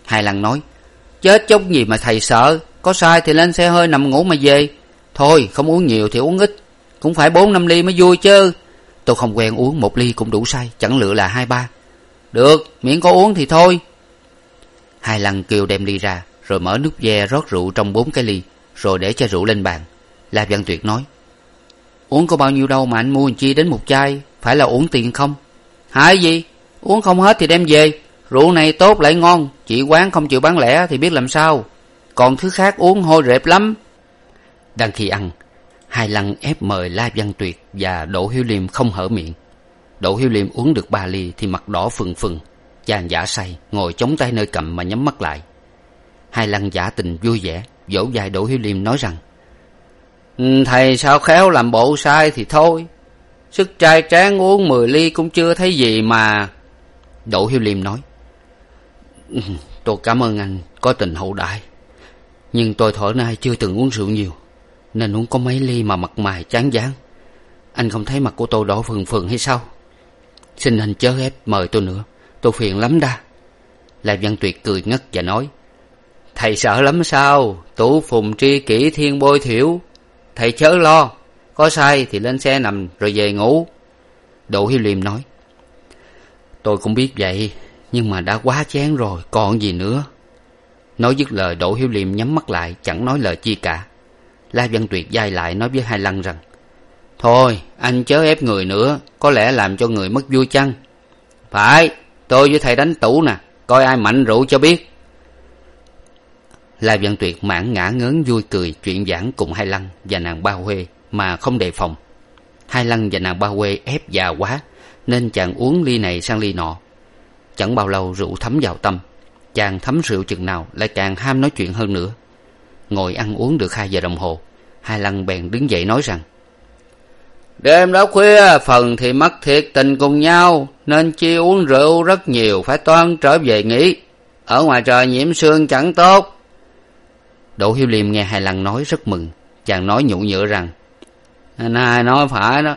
Hai lần nói chết chốc gì mà thầy sợ. Có sai thì lên xe hơi nằm ngủ mà về. Thôi, không uống nhiều thì uống ít. Cũng phải bốn năm ly mới vui chứ. Tôi không quen uống một ly cũng đủ say, chẳng lựa là hai ba. Được, miễn có uống thì thôi. Hai lần kêu đem ly ra, rồi mở nút ve rót rượu trong bốn cái ly, rồi để chai rượu lên bàn. La văn tuyệt nói, uống có bao nhiêu đâu mà anh mua chi đến một chai, phải là uống tiền không? Hại gì? Uống không hết thì đem về rượu này tốt lại ngon, chị quán không chịu bán lẻ thì biết làm sao. Còn thứ khác uống hôi rệp lắm. Đang khi ăn, hai lăng ép mời la văn tuyệt và đỗ hiếu liêm không hở miệng. Đỗ hiếu liêm uống được ba ly thì mặt đỏ phừng phừng. Chàng giả say, ngồi chống tay nơi cầm mà nhắm mắt lại. Hai lăng giả tình vui vẻ vỗ vai đỗ hiếu liêm nói rằng ừ, thầy sao khéo làm bộ sai thì thôi. Sức trai tráng uống mười ly cũng chưa thấy gì mà. Đỗ hiếu liêm nói tôi cảm ơn anh có tình hậu đại. Nhưng tôi thuở nay chưa từng uống rượu nhiều, nên uống có mấy ly mà mặt mày chán dáng anh không thấy mặt của tôi đỏ phừng phừng hay sao? Xin anh chớ ép mời tôi nữa, tôi phiền lắm đa la văn tuyệt cười ngất và nói, thầy sợ lắm sao? Tủ phùng tri kỷ thiên bôi thiểu. Thầy chớ lo, có sai thì lên xe nằm rồi về ngủ. Đỗ hiếu liêm nói, tôi cũng biết vậy nhưng mà đã quá chán rồi, còn gì nữa? Nói dứt lời, đỗ hiếu liêm nhắm mắt lại, chẳng nói lời chi cả. La văn tuyệt d lại nói với hai lăng rằng, thôi, anh chớ ép người nữa, có lẽ làm cho người mất vui chăng? Phải, tôi với thầy đánh tủ nè, coi ai mạnh rượu cho biết. La văn tuyệt mãn ngã ngớn vui cười, chuyện giảng cùng hai lăng và nàng ba huê mà không đề phòng. Hai lăng và nàng ba huê ép già quá, nên chàng uống ly này sang ly nọ chẳng bao lâu rượu thấm vào tâm. Chàng thấm rượu chừng nào lại càng ham nói chuyện hơn nữa. Ngồi ăn uống được hai giờ đồng hồ hai lăng bèn đứng dậy nói rằng đêm đó khuya phần thì mất thiệt tình cùng nhau nên chi uống rượu rất nhiều phải toan trở về nghỉ. Ở ngoài trời nhiễm sương chẳng tốt. Đỗ hiếu liêm nghe hai lăng nói rất mừng. Chàng nói nhụ nhựa rằng anh hai nói phải đó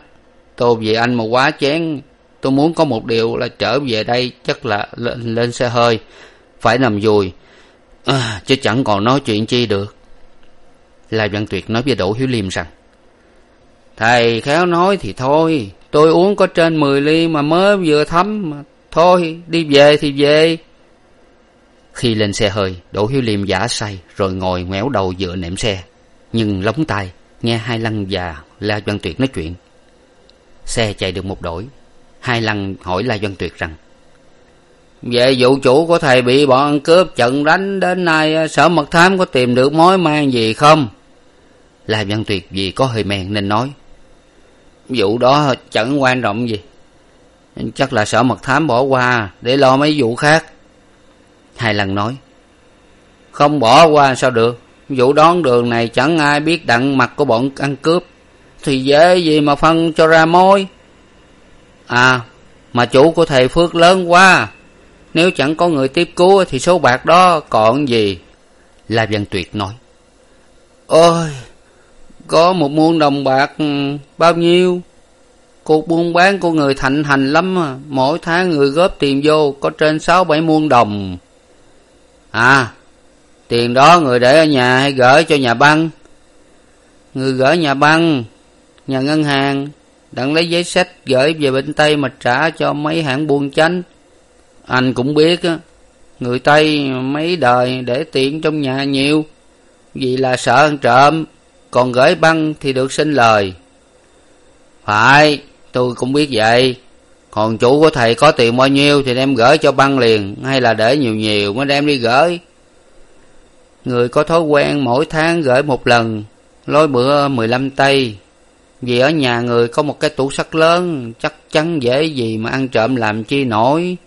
tôi vì anh mà quá chén tôi muốn có một điều là trở về đây chắc là lên, lên xe hơi. Phải nằm dùi. À, chứ chẳng còn nói chuyện chi được. Lai văn tuyệt nói với đỗ hiếu liêm rằng thầy khéo nói thì thôi. Tôi uống có trên mười ly mà mới vừa thấm mà. Thôi đi về thì về. Khi lên xe hơi đỗ hiếu liêm giả say rồi ngồi ngoéo đầu dựa nệm xe. Nhưng lóng tai nghe hai lăng và la văn tuyệt nói chuyện. Xe chạy được một đổi hai lăng hỏi la doan tuyệt rằng, về vụ chủ của thầy bị bọn ăn cướp trận đánh đến nay sở mật thám có tìm được mối mang gì không? La doan tuyệt vì có hơi men nên nói, vụ đó chẳng quan trọng gì. Chắc là sở mật thám bỏ qua để lo mấy vụ khác. Hai lần nói, không bỏ qua sao được. Vụ đón đường này chẳng ai biết đặng mặt của bọn ăn cướp. Thì dễ gì mà phân cho ra mối? À mà chủ của thầy phước lớn quá. Nếu chẳng có người tiếp cứu thì số bạc đó còn gì? La văn tuyệt nói. Ôi, có một muôn đồng bạc ừ, bao nhiêu? Cuộc buôn bán của người thạnh hành lắm à. Mỗi tháng người góp tiền vô có trên sáu bảy muôn đồng. À tiền đó người để ở nhà hay gửi cho nhà băng? Người gửi nhà băng, nhà ngân hàng đặng lấy giấy sách gửi về bên tây mà trả cho mấy hãng buôn chánh. Anh cũng biết á, người tây mấy đời để tiền trong nhà nhiều, vì là sợ ăn trộm, còn gửi băng thì được xin lời. Phải, tôi cũng biết vậy. Còn chủ của thầy có tiền bao nhiêu thì đem gửi cho băng liền, hay là để nhiều nhiều mới đem đi gửi. Người có thói quen mỗi tháng gửi một lần, lối bữa mười lăm tây vì ở nhà người có một cái tủ sắt lớn, chắc chắn dễ gì mà ăn trộm làm chi nổi.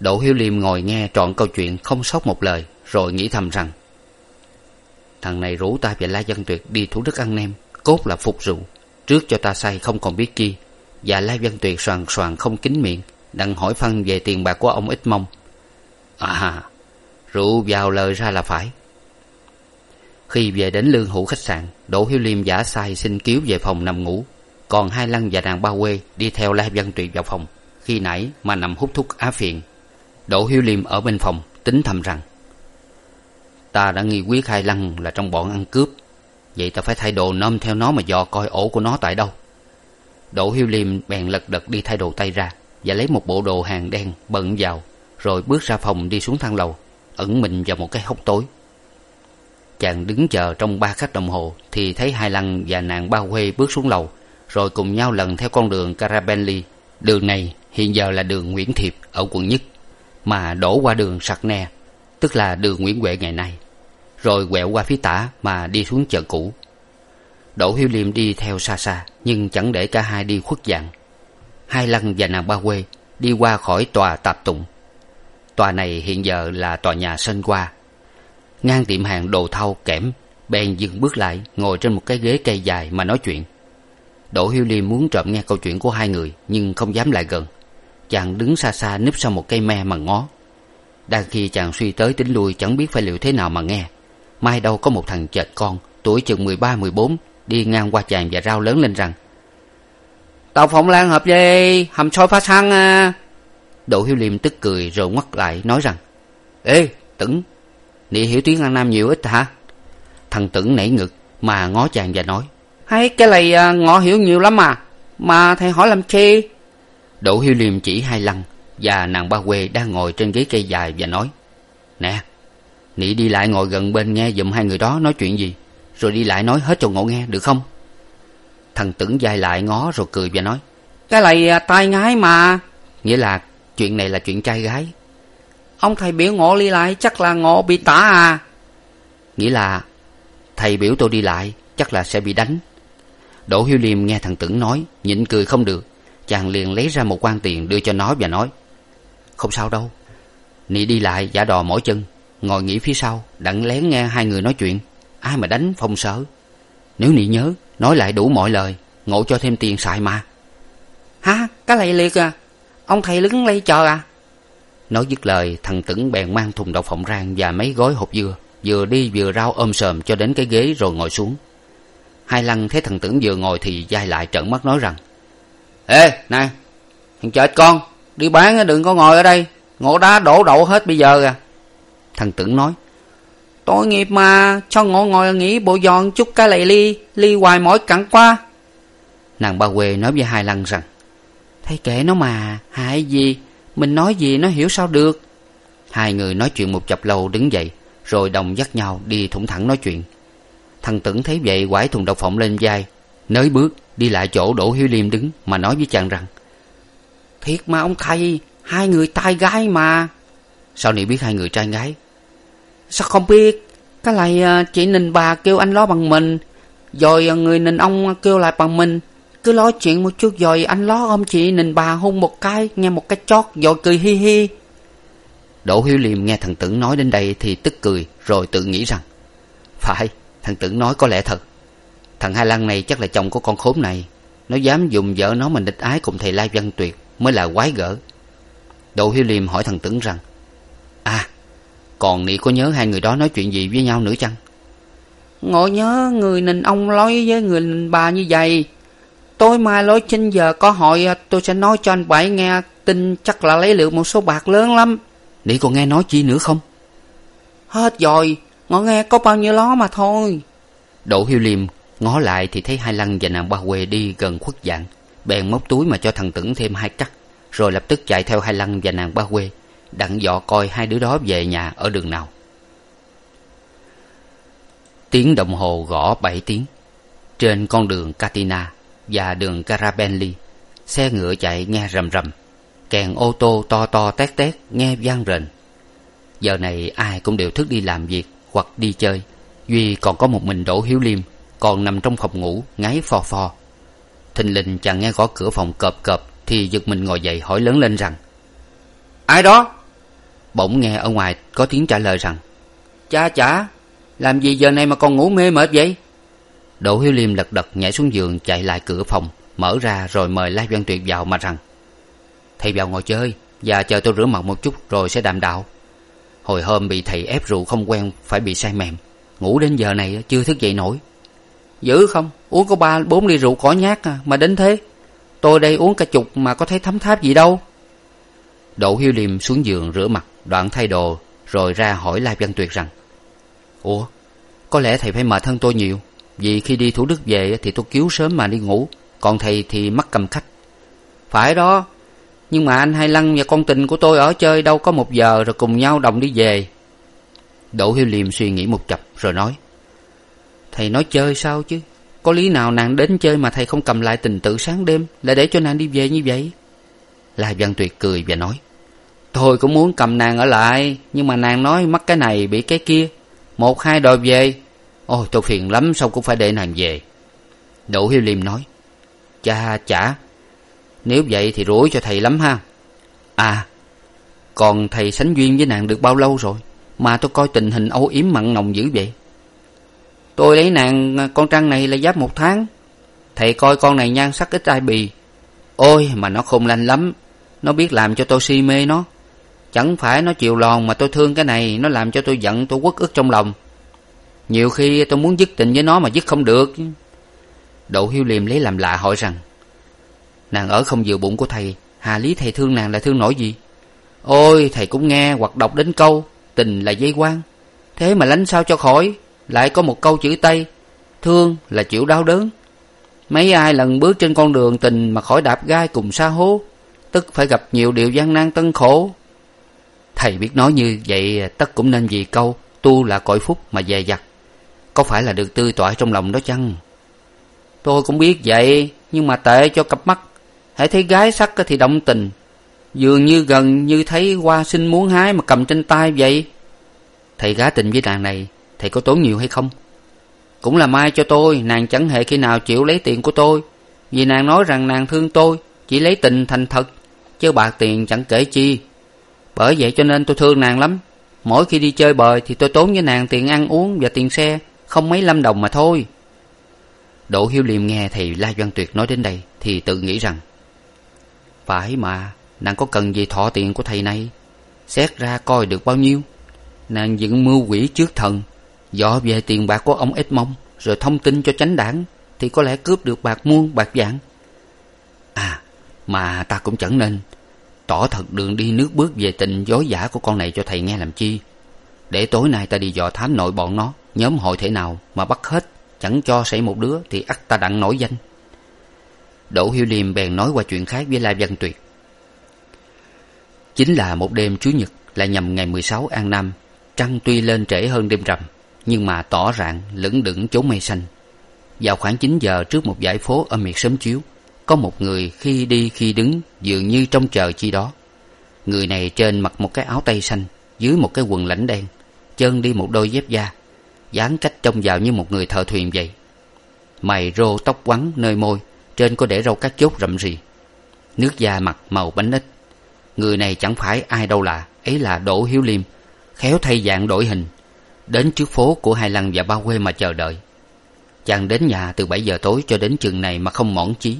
Đỗ hiếu liêm ngồi nghe trọn câu chuyện không sót một lời, rồi nghĩ thầm rằng, thằng này rủ ta về la văn tuyệt đi thủ đức ăn nem, cốt là phục rượu. Trước cho ta say không còn biết chi. Và la văn tuyệt soàn soàn không kín miệng đặng hỏi phân về tiền bạc của ông ít mong à rượu vào lời ra là phải khi về đến lương hữu khách sạn, đỗ hiếu liêm giả sai xin cứu về phòng nằm ngủ. Còn hai lăng và nàng ba quê đi theo la văn tuyệt vào phòng. Khi nãy mà nằm hút thuốc á phiền. Đỗ hiếu liêm ở bên phòng, tính thầm rằng, ta đã nghi quyết hai lăng là trong bọn ăn cướp. Vậy ta phải thay đồ nôm theo nó mà dò coi ổ của nó tại đâu. Đỗ hiếu liêm bèn lật đật đi thay đồ tay ra và lấy một bộ đồ hàng đen bận vào, rồi bước ra phòng đi xuống thang lầu, ẩn mình vào một cái hốc tối chàng đứng chờ trong ba khách đồng hồ thì thấy hai lăng và nàng ba huê bước xuống lầu, rồi cùng nhau lần theo con đường carabelli đường này hiện giờ là đường nguyễn thiệp ở quận nhất, mà đổ qua đường sặc ne tức là đường nguyễn huệ ngày nay, rồi quẹo qua phía tả mà đi xuống chợ cũ. Đỗ hiếu liêm đi theo xa xa, nhưng chẳng để cả hai đi khuất dạng. Hai lăng và nàng ba quê đi qua khỏi tòa tạp tùng tòa này hiện giờ là tòa nhà sân qua ngang tiệm hàng đồ thau kẽm, bèn dừng bước lại, ngồi trên một cái ghế cây dài mà nói chuyện. Đỗ hiếu liêm muốn trộm nghe câu chuyện của hai người, nhưng không dám lại gần. Chàng đứng xa xa núp sau một cây me mà ngó. Đang khi chàng suy tới tính lui, chẳng biết phải liệu thế nào mà nghe. Mai đâu có một thằng chệt con, tuổi chừng mười ba, mười bốn, đi ngang qua chàng và rao lớn lên rằng, tàu phộng lan hợp dê hầm soi phá xăng à. Đỗ hiếu liêm tức cười rồi ngoắt lại, nói rằng, ê, tửng nị hiểu tiếng ăn nam nhiều ít hả? Thằng tửng nảy ngực mà ngó chàng và nói. Hay cái này à, ngọ hiểu nhiều lắm mà mà thầy hỏi làm chi? Đỗ hiếu liêm chỉ hai lăng và nàng ba quê đang ngồi trên ghế cây dài và nói. Nè nị đi lại ngồi gần bên nghe giùm hai người đó nói chuyện gì rồi đi lại nói hết cho ngộ nghe được không? Thằng tửng d lại ngó rồi cười và nói. Cái này à, tai ngái mà. Nghĩa là chuyện này là chuyện trai gái ông thầy biểu ngộ đi lại, chắc là ngộ bị tả à. Nghĩa là, thầy biểu tôi đi lại, chắc là sẽ bị đánh. Đỗ hiếu liêm nghe thằng tửng nói, nhịn cười không được. Chàng liền lấy ra một quan tiền đưa cho nó và nói, không sao đâu, nị đi lại giả đò mỗi chân, ngồi nghỉ phía sau, đặng lén nghe hai người nói chuyện. Ai mà đánh phòng sợ. Nếu nị nhớ, nói lại đủ mọi lời, ngộ cho thêm tiền xài mà. Hả? Cái này liệt à? Ông thầy đứng lây chờ à? Nói dứt lời, thằng tửng bèn mang thùng đậu phộng rang và mấy gói hộp dưa vừa đi vừa rao ôm sờm cho đến cái ghế rồi ngồi xuống. Hai lăng thấy thằng tửng vừa ngồi thì d lại trợn mắt nói rằng, ê này thằng chết con, đi bán đừng có ngồi ở đây, ngộ đá đổ đậu hết bây giờ à. Thằng tửng nói, tội nghiệp mà, cho ngộ ngồi nghỉ bộ giòn chút cái lầy ly ly hoài mỏi cặn quá. Nàng ba quê nói với hai lăng rằng, "Thấy kệ nó mà, hại gì mình nói gì nó hiểu sao được? Hai người nói chuyện một chập lâu đứng dậy, rồi đồng dắt nhau đi thủng thẳng nói chuyện. Thằng tửng thấy vậy, quải thùng đậu phộng lên vai, nới bước đi lại chỗ đỗ hiếu liêm đứng mà nói với chàng rằng, thiệt mà ông thầy, hai người trai gái mà. Sao nị biết hai người trai gái? Sao không biết? Cái này à, chị nình bà kêu anh lo bằng mình, rồi người nình ông kêu lại bằng mình cứ nói chuyện một chút rồi anh ló ôm chị? Nình bà hôn một cái nghe một cái chót rồi cười hi hi. Đỗ hiếu liêm nghe thằng tưởng nói đến đây thì tức cười rồi tự nghĩ rằng phải thằng tưởng nói có lẽ thật. Thằng hai lăng này chắc là chồng của con khốn này. Nó dám dùng vợ nó mà địch ái cùng thầy lai văn tuyệt mới là quái gở. Đỗ hiếu liêm hỏi thằng tưởng rằng à còn nị có nhớ hai người đó nói chuyện gì với nhau nữa chăng? Ngộ nhớ người nình ông nói với người nình bà như vậy tối mai lối chín giờ có hội tôi sẽ nói cho anh bảy nghe tin chắc là lấy được một số bạc lớn lắm. Nị còn nghe nói chi nữa không? Hết rồi ngõ nghe có bao nhiêu ló mà thôi. Đỗ hiếu liêm ngó lại thì thấy hai lăng và nàng ba quê đi gần khuất dạng. Bèn móc túi mà cho thằng tưởng thêm hai cắt rồi lập tức chạy theo hai lăng và nàng ba quê đặng dọ coi hai đứa đó về nhà ở đường nào. Tiếng đồng hồ gõ bảy tiếng. Trên con đường katina và đường Carabelli. xe ngựa chạy nghe rầm rầm. Kèn ô tô to to tét tét nghe vang rền. Giờ này ai cũng đều thức đi làm việc hoặc đi chơi. Duy còn có một mình đỗ hiếu liêm còn nằm trong phòng ngủ ngáy phò phò. Thình lình chàng nghe gõ cửa phòng cọp cọp, thì giật mình ngồi dậy hỏi lớn lên rằng ai đó? Bỗng nghe ở ngoài có tiếng trả lời rằng cha chả làm gì giờ này mà còn ngủ mê mệt vậy? Đỗ hiếu liêm lật đật nhảy xuống giường, chạy lại cửa phòng, mở ra rồi mời lai văn tuyệt vào mà rằng, thầy vào ngồi chơi và chờ tôi rửa mặt một chút rồi sẽ đàm đạo. Hồi hôm bị thầy ép rượu không quen phải bị say mềm, ngủ đến giờ này chưa thức dậy nổi. Dữ không? Uống có ba, bốn ly rượu cỏ nhát à mà đến thế? Tôi đây uống cả chục mà có thấy thấm tháp gì đâu. Đỗ hiếu liêm xuống giường rửa mặt, đoạn thay đồ, rồi ra hỏi lai văn tuyệt rằng, ủa, có lẽ thầy phải mệt hơn tôi nhiều? Vì khi đi thủ đức về thì tôi cứu sớm mà đi ngủ, còn thầy thì mắc cầm khách. Phải đó, nhưng mà anh hai lăng và con tình của tôi ở chơi đâu có một giờ rồi cùng nhau đồng đi về. Đỗ hiếu liêm suy nghĩ một chập rồi nói, thầy nói chơi sao chứ? Có lý nào nàng đến chơi mà thầy không cầm lại tình tự sáng đêm lại để cho nàng đi về như vậy? La văn tuyệt cười và nói, tôi cũng muốn cầm nàng ở lại, nhưng mà nàng nói mắc cái này bị cái kia. Một, hai đòi về ôi, tôi phiền lắm, sao cũng phải để nàng về? Đỗ hiếu liêm nói. Cha, chả. Nếu vậy thì rủi cho thầy lắm ha. À còn thầy sánh duyên với nàng được bao lâu rồi? Mà tôi coi tình hình âu yếm mặn nồng dữ vậy. Tôi lấy nàng à, con trăng này là giáp một tháng. Thầy coi con này nhan sắc ít ai bì. Ôi, mà nó khôn lanh lắm. Nó biết làm cho tôi si mê nó. Chẳng phải nó chiều lòn mà tôi thương cái này, nó làm cho tôi giận, tôi uất ức trong lòng nhiều khi tôi muốn dứt tình với nó mà dứt không được. Đỗ hiếu liêm lấy làm lạ hỏi rằng, nàng ở không vừa bụng của thầy, hà lý thầy thương nàng là thương nổi gì? Ôi, thầy cũng nghe hoặc đọc đến câu, tình là dây quan thế mà lánh sao cho khỏi, lại có một câu chữ tây, thương là chịu đau đớn. Mấy ai lần bước trên con đường tình mà khỏi đạp gai cùng xa hố, tức phải gặp nhiều điều gian nan tân khổ. Thầy biết nói như vậy, tất cũng nên vì câu, tu là cõi phúc mà dè dặt có phải là được tươi tỏa trong lòng đó chăng? Tôi cũng biết vậy, nhưng mà tệ cho cặp mắt. Hãy thấy gái sắc thì động tình. Dường như gần như thấy hoa sinh muốn hái mà cầm trên tay vậy. Thầy gá tình với nàng này, thầy có tốn nhiều hay không? Cũng là mai cho tôi, nàng chẳng hề khi nào chịu lấy tiền của tôi. Vì nàng nói rằng nàng thương tôi, chỉ lấy tình thành thật, chứ bạc tiền chẳng kể chi. Bởi vậy cho nên tôi thương nàng lắm. Mỗi khi đi chơi bời thì tôi tốn với nàng tiền ăn uống và tiền xe không mấy lăm đồng mà thôi. Đỗ hiếu liêm nghe thầy la doan tuyệt nói đến đây thì tự nghĩ rằng, phải mà, nàng có cần gì thọ tiền của thầy này? Xét ra coi được bao nhiêu? Nàng dựng mưu quỷ trước thần dọ về tiền bạc của ông ít mông, rồi thông tin cho chánh đảng, thì có lẽ cướp được bạc muôn bạc vạn à mà ta cũng chẳng nên. Tỏ thật đường đi nước bước về tình dối giả của con này cho thầy nghe làm chi để tối nay ta đi dò thám nội bọn nó, nhóm hội thể nào mà bắt hết, chẳng cho xảy một đứa thì ắt ta đặng nổi danh. Đỗ hiếu liêm bèn nói qua chuyện khác với la văn tuyệt. Chính là một đêm chủ nhật, là nhằm ngày mười sáu an năm trăng tuy lên trễ hơn đêm rằm, nhưng mà tỏ rạng, lững đững chốn mây xanh. Vào khoảng chín giờ trước một dãy phố ở miệt sớm chiếu, có một người khi đi khi đứng dường như trông chờ chi đó. Người này trên mặc một cái áo tây xanh, dưới một cái quần lãnh đen chân đi một đôi dép da, dáng cách trông vào như một người thợ thuyền vậy. Mày rô tóc quắn nơi môi, trên có để râu cá chốt rậm rì. Nước da mặt màu bánh ít người này chẳng phải ai đâu lạ ấy là đỗ hiếu liêm, khéo thay dạng đổi hình, đến trước phố của hai lăng và ba quê mà chờ đợi. Chàng đến nhà từ bảy giờ tối cho đến chừng này mà không mỏn chí.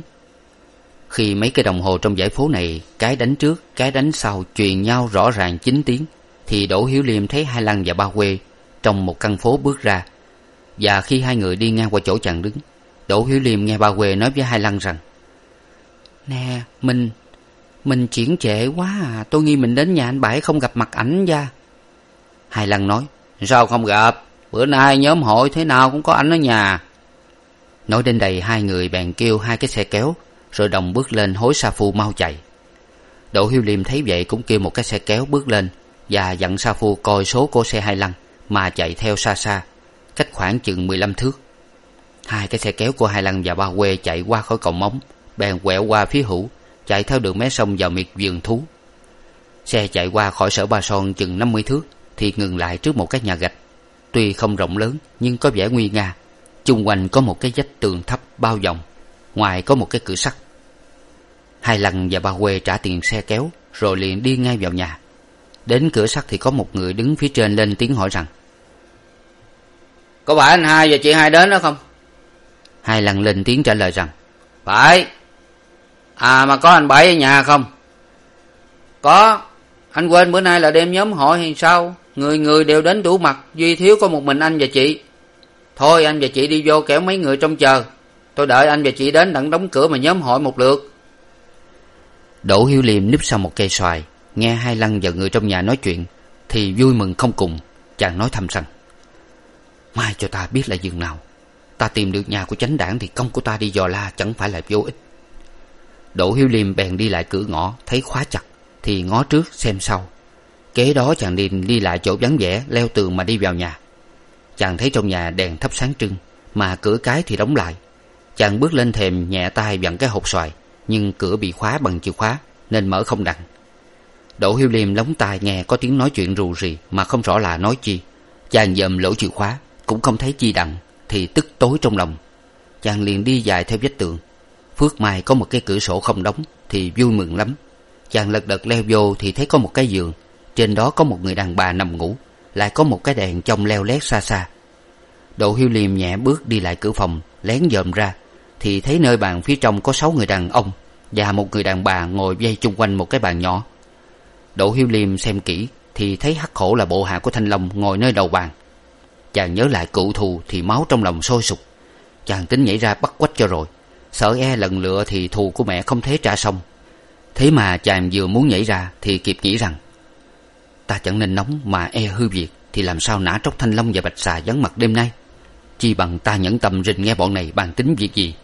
Khi mấy cái đồng hồ trong dãy phố này, cái đánh trước, cái đánh sau truyền nhau rõ ràng chín tiếng thì đỗ hiếu liêm thấy hai lăng và ba quê trong một căn phố bước ra. Và khi hai người đi ngang qua chỗ chàng đứng, đỗ hiếu liêm nghe ba quê nói với hai lăng rằng, nè, mình mình chuyển trễ quá à tôi nghi mình đến nhà anh bảy không gặp mặt ảnh ra hai lăng nói, sao không gặp? Bữa nay nhóm hội thế nào cũng có ảnh ở nhà. Nói đến đây, hai người bèn kêu hai cái xe kéo, rồi đồng bước lên hối sa phu mau chạy. Đỗ hiếu liêm thấy vậy cũng kêu một cái xe kéo bước lên và dặn sa phu coi số của xe hai lăng mà chạy theo xa xa, cách khoảng chừng mười lăm thước. Hai cái xe kéo của hai lăng và ba quê chạy qua khỏi cầu móng, bèn quẹo qua phía hữu, chạy theo đường mé sông vào miệt vườn thú. Xe chạy qua khỏi sở ba son chừng năm mươi thước thì ngừng lại trước một cái nhà gạch, tuy không rộng lớn nhưng có vẻ nguy nga. Chung quanh có một cái vách tường thấp bao vòng, ngoài có một cái cửa sắt. Hai lần và ba quê trả tiền xe kéo rồi liền đi ngay vào nhà đến cửa sắt thì có một người đứng phía trên lên tiếng hỏi rằng, có phải anh hai và chị hai đến đó không? Hai lần lên tiếng trả lời rằng, phải. À mà có anh bảy ở nhà không? Có. Anh quên bữa nay là đêm nhóm hội hay sao? Người người đều đến đủ mặt, duy thiếu có một mình anh và chị. Thôi, anh và chị đi vô kẻo mấy người trong chờ. Tôi đợi anh và chị đến đặng đóng cửa mà nhóm hội một lượt. Đỗ hiếu liêm núp sau một cây xoài nghe hai lăng và người trong nhà nói chuyện, thì vui mừng không cùng, chàng nói thầm rằng, mai cho ta biết là giường nào. Ta tìm được nhà của chánh đảng thì công của ta đi dò la chẳng phải là vô ích. Đỗ hiếu liêm bèn đi lại cửa ngõ, thấy khóa chặt, thì ngó trước xem sau. Kế đó chàng liền đi lại chỗ vắng vẻ, leo tường mà đi vào nhà. Chàng thấy trong nhà đèn thắp sáng trưng, mà cửa cái thì đóng lại. Chàng bước lên thềm nhẹ tay vặn cái hộp xoài, nhưng cửa bị khóa bằng chìa khóa, nên mở không đặng đỗ hiếu liêm lóng tai nghe có tiếng nói chuyện rù rì mà không rõ là nói chi. Chàng dòm lỗ chìa khóa, cũng không thấy chi đặng thì tức tối trong lòng. Chàng liền đi dài theo vách tường. Phước mai có một cái cửa sổ không đóng, thì vui mừng lắm. Chàng lật đật leo vô thì thấy có một cái giường. Trên đó có một người đàn bà nằm ngủ, lại có một cái đèn trong leo lét xa xa. Đỗ hiếu liêm nhẹ bước đi lại cửa phòng, lén dòm ra, thì thấy nơi bàn phía trong có sáu người đàn ông và một người đàn bà ngồi vây chung quanh một cái bàn nhỏ đỗ hiếu liêm xem kỹ thì thấy hắc khổ là bộ hạ của thanh long ngồi nơi đầu bàn. Chàng nhớ lại cựu thù thì máu trong lòng sôi sục. Chàng tính nhảy ra bắt quách cho rồi. Sợ e lần lựa thì thù của mẹ không thể trả xong. Thế mà chàng vừa muốn nhảy ra thì kịp nghĩ rằng, ta chẳng nên nóng mà e hư việc thì làm sao nã tróc thanh long và bạch xà vắng mặt đêm nay? Chi bằng ta nhẫn tâm rình nghe bọn này bàn tính việc gì?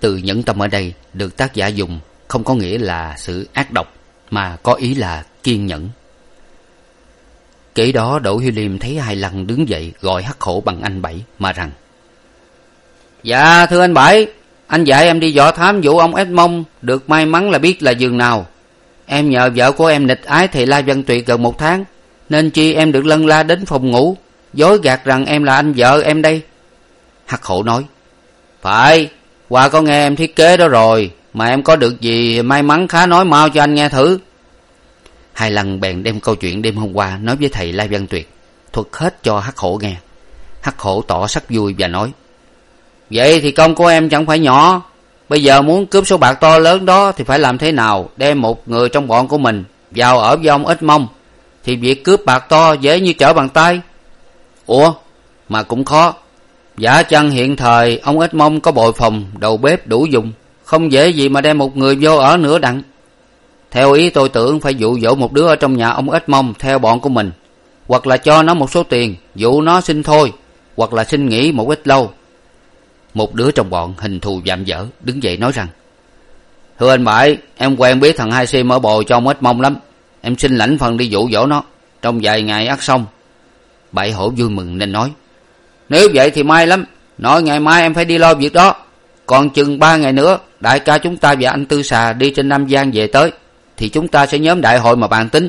Từ nhẫn tâm ở đây được tác giả dùng không có nghĩa là sự ác độc mà có ý là kiên nhẫn. Kể đó, đỗ hiếu liêm thấy hai lần đứng dậy gọi hắc hổ bằng anh bảy mà rằng dạ thưa anh bảy, anh dạy em đi dò thám vụ ông edmond được may mắn là biết là giường nào. Em nhờ vợ của em nịch ái thầy la văn tuyệt gần một tháng, nên chi em được lân la đến phòng ngủ, dối gạt rằng em là anh vợ em đây. Hắc hổ nói, phải, qua có nghe em thiết kế đó rồi mà em có được gì, may mắn khá nói mau cho anh nghe thử. Hai lần bèn đem câu chuyện đêm hôm qua nói với thầy lai văn tuyệt, thuật hết cho hắc hổ nghe. Hắc hổ tỏ sắc vui và nói, vậy thì công của em chẳng phải nhỏ. Bây giờ muốn cướp số bạc to lớn đó thì phải làm thế nào? Đem một người trong bọn của mình vào ở với ông ít mông. Thì việc cướp bạc to dễ như trở bàn tay. Ủa, mà cũng khó. Giả chăng hiện thời ông ít mông có bồi phòng, đầu bếp đủ dùng không dễ gì mà đem một người vô ở nữa đặng. Theo ý tôi tưởng phải dụ dỗ một đứa ở trong nhà ông ít mông theo bọn của mình, hoặc là cho nó một số tiền, dụ nó xin thôi, hoặc là xin nghỉ một ít lâu. Một đứa trong bọn hình thù vạm vỡ đứng dậy nói rằng, thưa anh bảy, em quen biết thằng hai sim ở bồ cho ông ít mông lắm. Em xin lãnh phần đi dụ dỗ nó. Trong vài ngày ắt xong. Bảy hổ vui mừng nên nói, nếu vậy thì may lắm. Nói ngày mai em phải đi lo việc đó còn chừng ba ngày nữa, đại ca chúng ta và anh tư xà đi trên nam giang về tới, thì chúng ta sẽ nhóm đại hội mà bàn tính.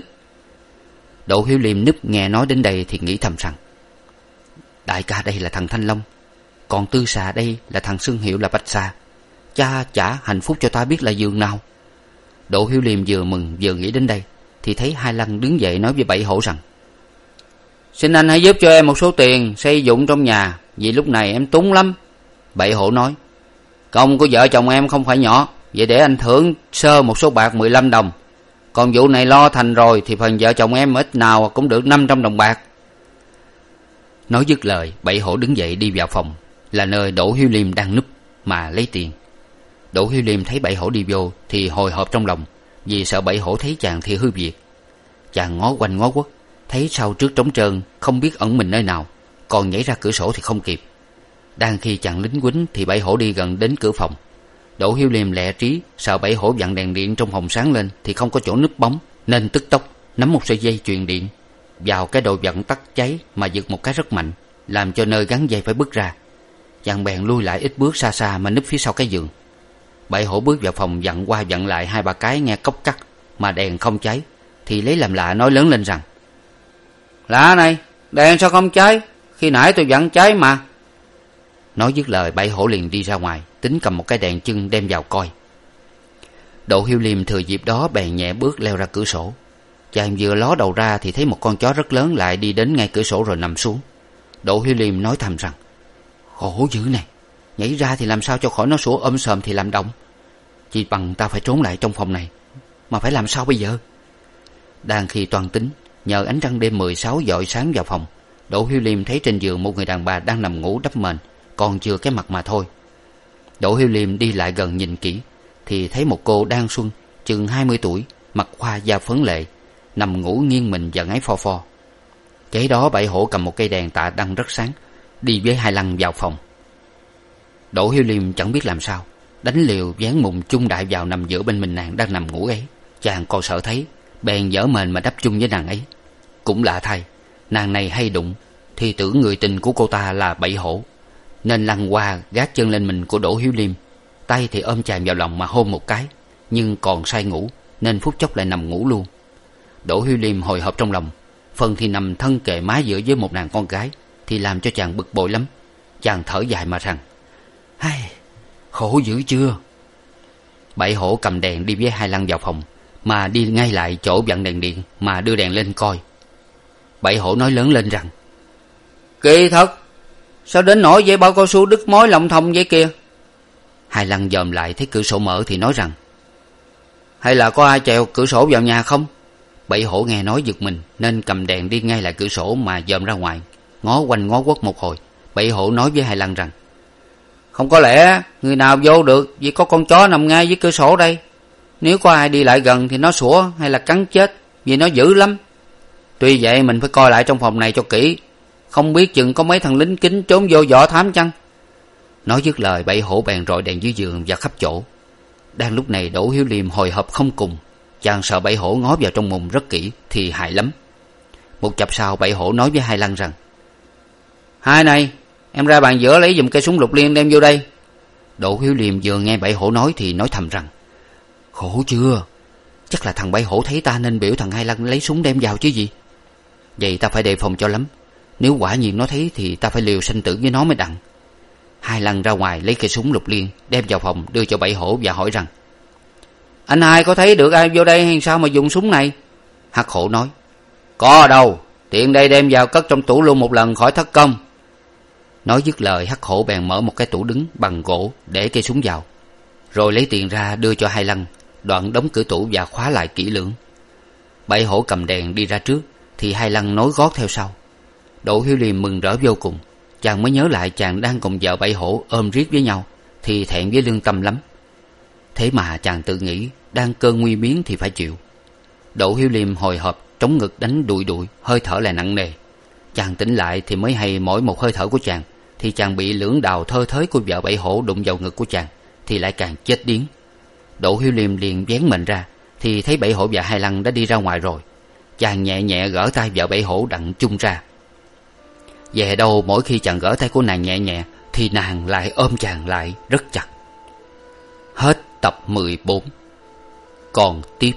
Đỗ hiếu liêm núp nghe nói đến đây thì nghĩ thầm rằng, đại ca đây là thằng thanh long, còn tư xà đây là thằng xương hiệu là bạch xà. Cha chả hạnh phúc cho ta biết là giường nào. Đỗ hiếu liêm vừa mừng vừa nghĩ đến đây, thì thấy hai lăng đứng dậy nói với bảy hổ rằng, xin anh hãy giúp cho em một số tiền xây dụng trong nhà, vì lúc này em túng lắm. Bảy hổ nói công của vợ chồng em không phải nhỏ. Vậy để anh thưởng sơ một số bạc mười lăm đồng. Còn vụ này lo thành rồi thì phần vợ chồng em ít nào cũng được năm trăm đồng bạc. Nói dứt lời, bảy hổ đứng dậy đi vào phòng. Là nơi đỗ hiếu liêm đang núp mà lấy tiền. Đỗ hiếu liêm thấy bảy hổ đi vô thì hồi hộp trong lòng, vì sợ bảy hổ thấy chàng thì hư việc. Chàng ngó quanh ngó quất, thấy sau trước trống trơn không biết ẩn mình nơi nào, còn nhảy ra cửa sổ thì không kịp đang khi chàng lính quýnh thì bảy hổ đi gần đến cửa phòng. Đỗ hiếu liêm lẹ trí, sợ bảy hổ vặn đèn điện trong phòng sáng lên thì không có chỗ núp bóng, nên tức tốc nắm một sợi dây truyền điện, vào cái đồ vặn tắt cháy mà giật một cái rất mạnh, làm cho nơi gắn dây phải bứt ra. Chàng bèn lui lại ít bước xa xa mà núp phía sau cái giường. Bảy hổ bước vào phòng dặn qua dặn lại hai ba cái nghe cốc cắt mà đèn không cháy, thì lấy làm lạ nói lớn lên rằng, lạ này, đèn sao không cháy? Khi nãy tôi dặn cháy mà nói dứt lời bảy hổ liền đi ra ngoài, tính cầm một cái đèn chân đem vào coi. Đỗ hiếu liêm thừa dịp đó bèn nhẹ bước leo ra cửa sổ. Chàng vừa ló đầu ra thì thấy một con chó rất lớn lại đi đến ngay cửa sổ rồi nằm xuống. Đỗ hiếu liêm nói thầm rằng, khổ dữ này, nhảy ra thì làm sao cho khỏi nó sủa ôm sòm thì làm động? Chỉ bằng ta phải trốn lại trong phòng này, mà phải làm sao bây giờ? Đang khi toàn tính, nhờ ánh trăng đêm mười sáu dọi sáng vào phòng, đỗ hiếu liêm thấy trên giường một người đàn bà đang nằm ngủ đắp mền còn chưa cái mặt mà thôi. Đỗ hiếu liêm đi lại gần nhìn kỹ, thì thấy một cô đang xuân, chừng hai mươi tuổi mặt hoa da phấn lệ, nằm ngủ nghiêng mình và ngáy pho pho. Kế đó bảy hổ cầm một cây đèn tạ đăng rất sáng, đi với hai lăng vào phòng. Đỗ hiếu liêm chẳng biết làm sao, đánh liều dán mùng chung đại vào nằm giữa bên mình nàng đang nằm ngủ ấy. Chàng còn sợ thấy, bèn dở mền mà đắp chung với nàng ấy. Cũng lạ thay, nàng này hay đụng, thì tưởng người tình của cô ta là bảy hổ nên lăn qua gác chân lên mình của đỗ hiếu liêm. Tay thì ôm chàng vào lòng mà hôn một cái, nhưng còn say ngủ, nên phút chốc lại nằm ngủ luôn. Đỗ hiếu liêm hồi hộp trong lòng. Phần thì nằm thân kề má giữa với một nàng con gái, thì làm cho chàng bực bội lắm. Chàng thở dài mà rằng, hay, khổ dữ chưa? Bảy hổ cầm đèn đi với hai lăng vào phòng, mà đi ngay lại chỗ vặn đèn điện mà đưa đèn lên coi. Bảy hổ nói lớn lên rằng kỳ thật sao đến nỗi dây bao cao su đứt mối lòng thông vậy kia hai lăng dòm lại thấy cửa sổ mở thì nói rằng hay là có ai trèo cửa sổ vào nhà không? Bảy hổ nghe nói giật mình nên cầm đèn đi ngay lại cửa sổ mà dòm ra ngoài ngó quanh ngó quất một hồi. Bảy hổ nói với hai lăng rằng không có lẽ người nào vô được vì có con chó nằm ngay dưới cửa sổ đây. Nếu có ai đi lại gần thì nó sủa hay là cắn chết vì nó dữ lắm. Tuy vậy mình phải coi lại trong phòng này cho kỹ không biết chừng có mấy thằng lính kính trốn vô võ thám chăng? Nói dứt lời bảy hổ bèn rọi đèn dưới giường và khắp chỗ. Đang lúc này đỗ hiếu liêm hồi hộp không cùng. Chàng sợ bảy hổ ngó vào trong mùng rất kỹ thì hại lắm. Một chập sau bảy hổ nói với hai lăng rằng, hai này, em ra bàn giữa lấy giùm cây súng lục liên đem vô đây. Đỗ hiếu liêm vừa nghe bảy hổ nói thì nói thầm rằng, khổ chưa? Chắc là thằng bảy hổ thấy ta nên biểu thằng hai lăng lấy súng đem vào chứ gì? Vậy ta phải đề phòng cho lắm nếu quả nhiên nó thấy thì ta phải liều sinh tử với nó mới đặng. Hai lăng ra ngoài lấy cây súng lục liên, đem vào phòng, đưa cho bảy hổ và hỏi rằng, anh hai có thấy được ai vô đây hay sao mà dùng súng này? Hắc hổ nói, có đâu, tiện đây đem vào cất trong tủ luôn một lần khỏi thất công. Nói dứt lời, hắc hổ bèn mở một cái tủ đứng bằng gỗ để cây súng vào, rồi lấy tiền ra đưa cho hai lăng đoạn đóng cửa tủ và khóa lại kỹ lưỡng. Bảy hổ cầm đèn đi ra trước, thì hai lăng nối gót theo sau đỗ hiếu liêm mừng rỡ vô cùng. Chàng mới nhớ lại chàng đang cùng vợ bảy hổ ôm riết với nhau, thì thẹn với lương tâm lắm. Thế mà chàng tự nghĩ đang cơn nguy biến thì phải chịu. Đỗ hiếu liêm hồi hộp, trống ngực đánh đùi đùi, hơi thở lại nặng nề. Chàng tỉnh lại thì mới hay mỗi một hơi thở của chàng, thì chàng bị lưỡng đào thơ thới của vợ bảy hổ đụng vào ngực của chàng, thì lại càng chết điếng. Đỗ hiếu liêm liền vén mình ra, thì thấy bảy hổ và hai lăng đã đi ra ngoài rồi. Chàng nhẹ nhẹ gỡ tay vợ bảy hổ đặng chung ra về đâu mỗi khi chàng gỡ tay của nàng nhẹ nhẹ, thì nàng lại ôm chàng lại rất chặt. Hết tập mười bốn. Còn tiếp.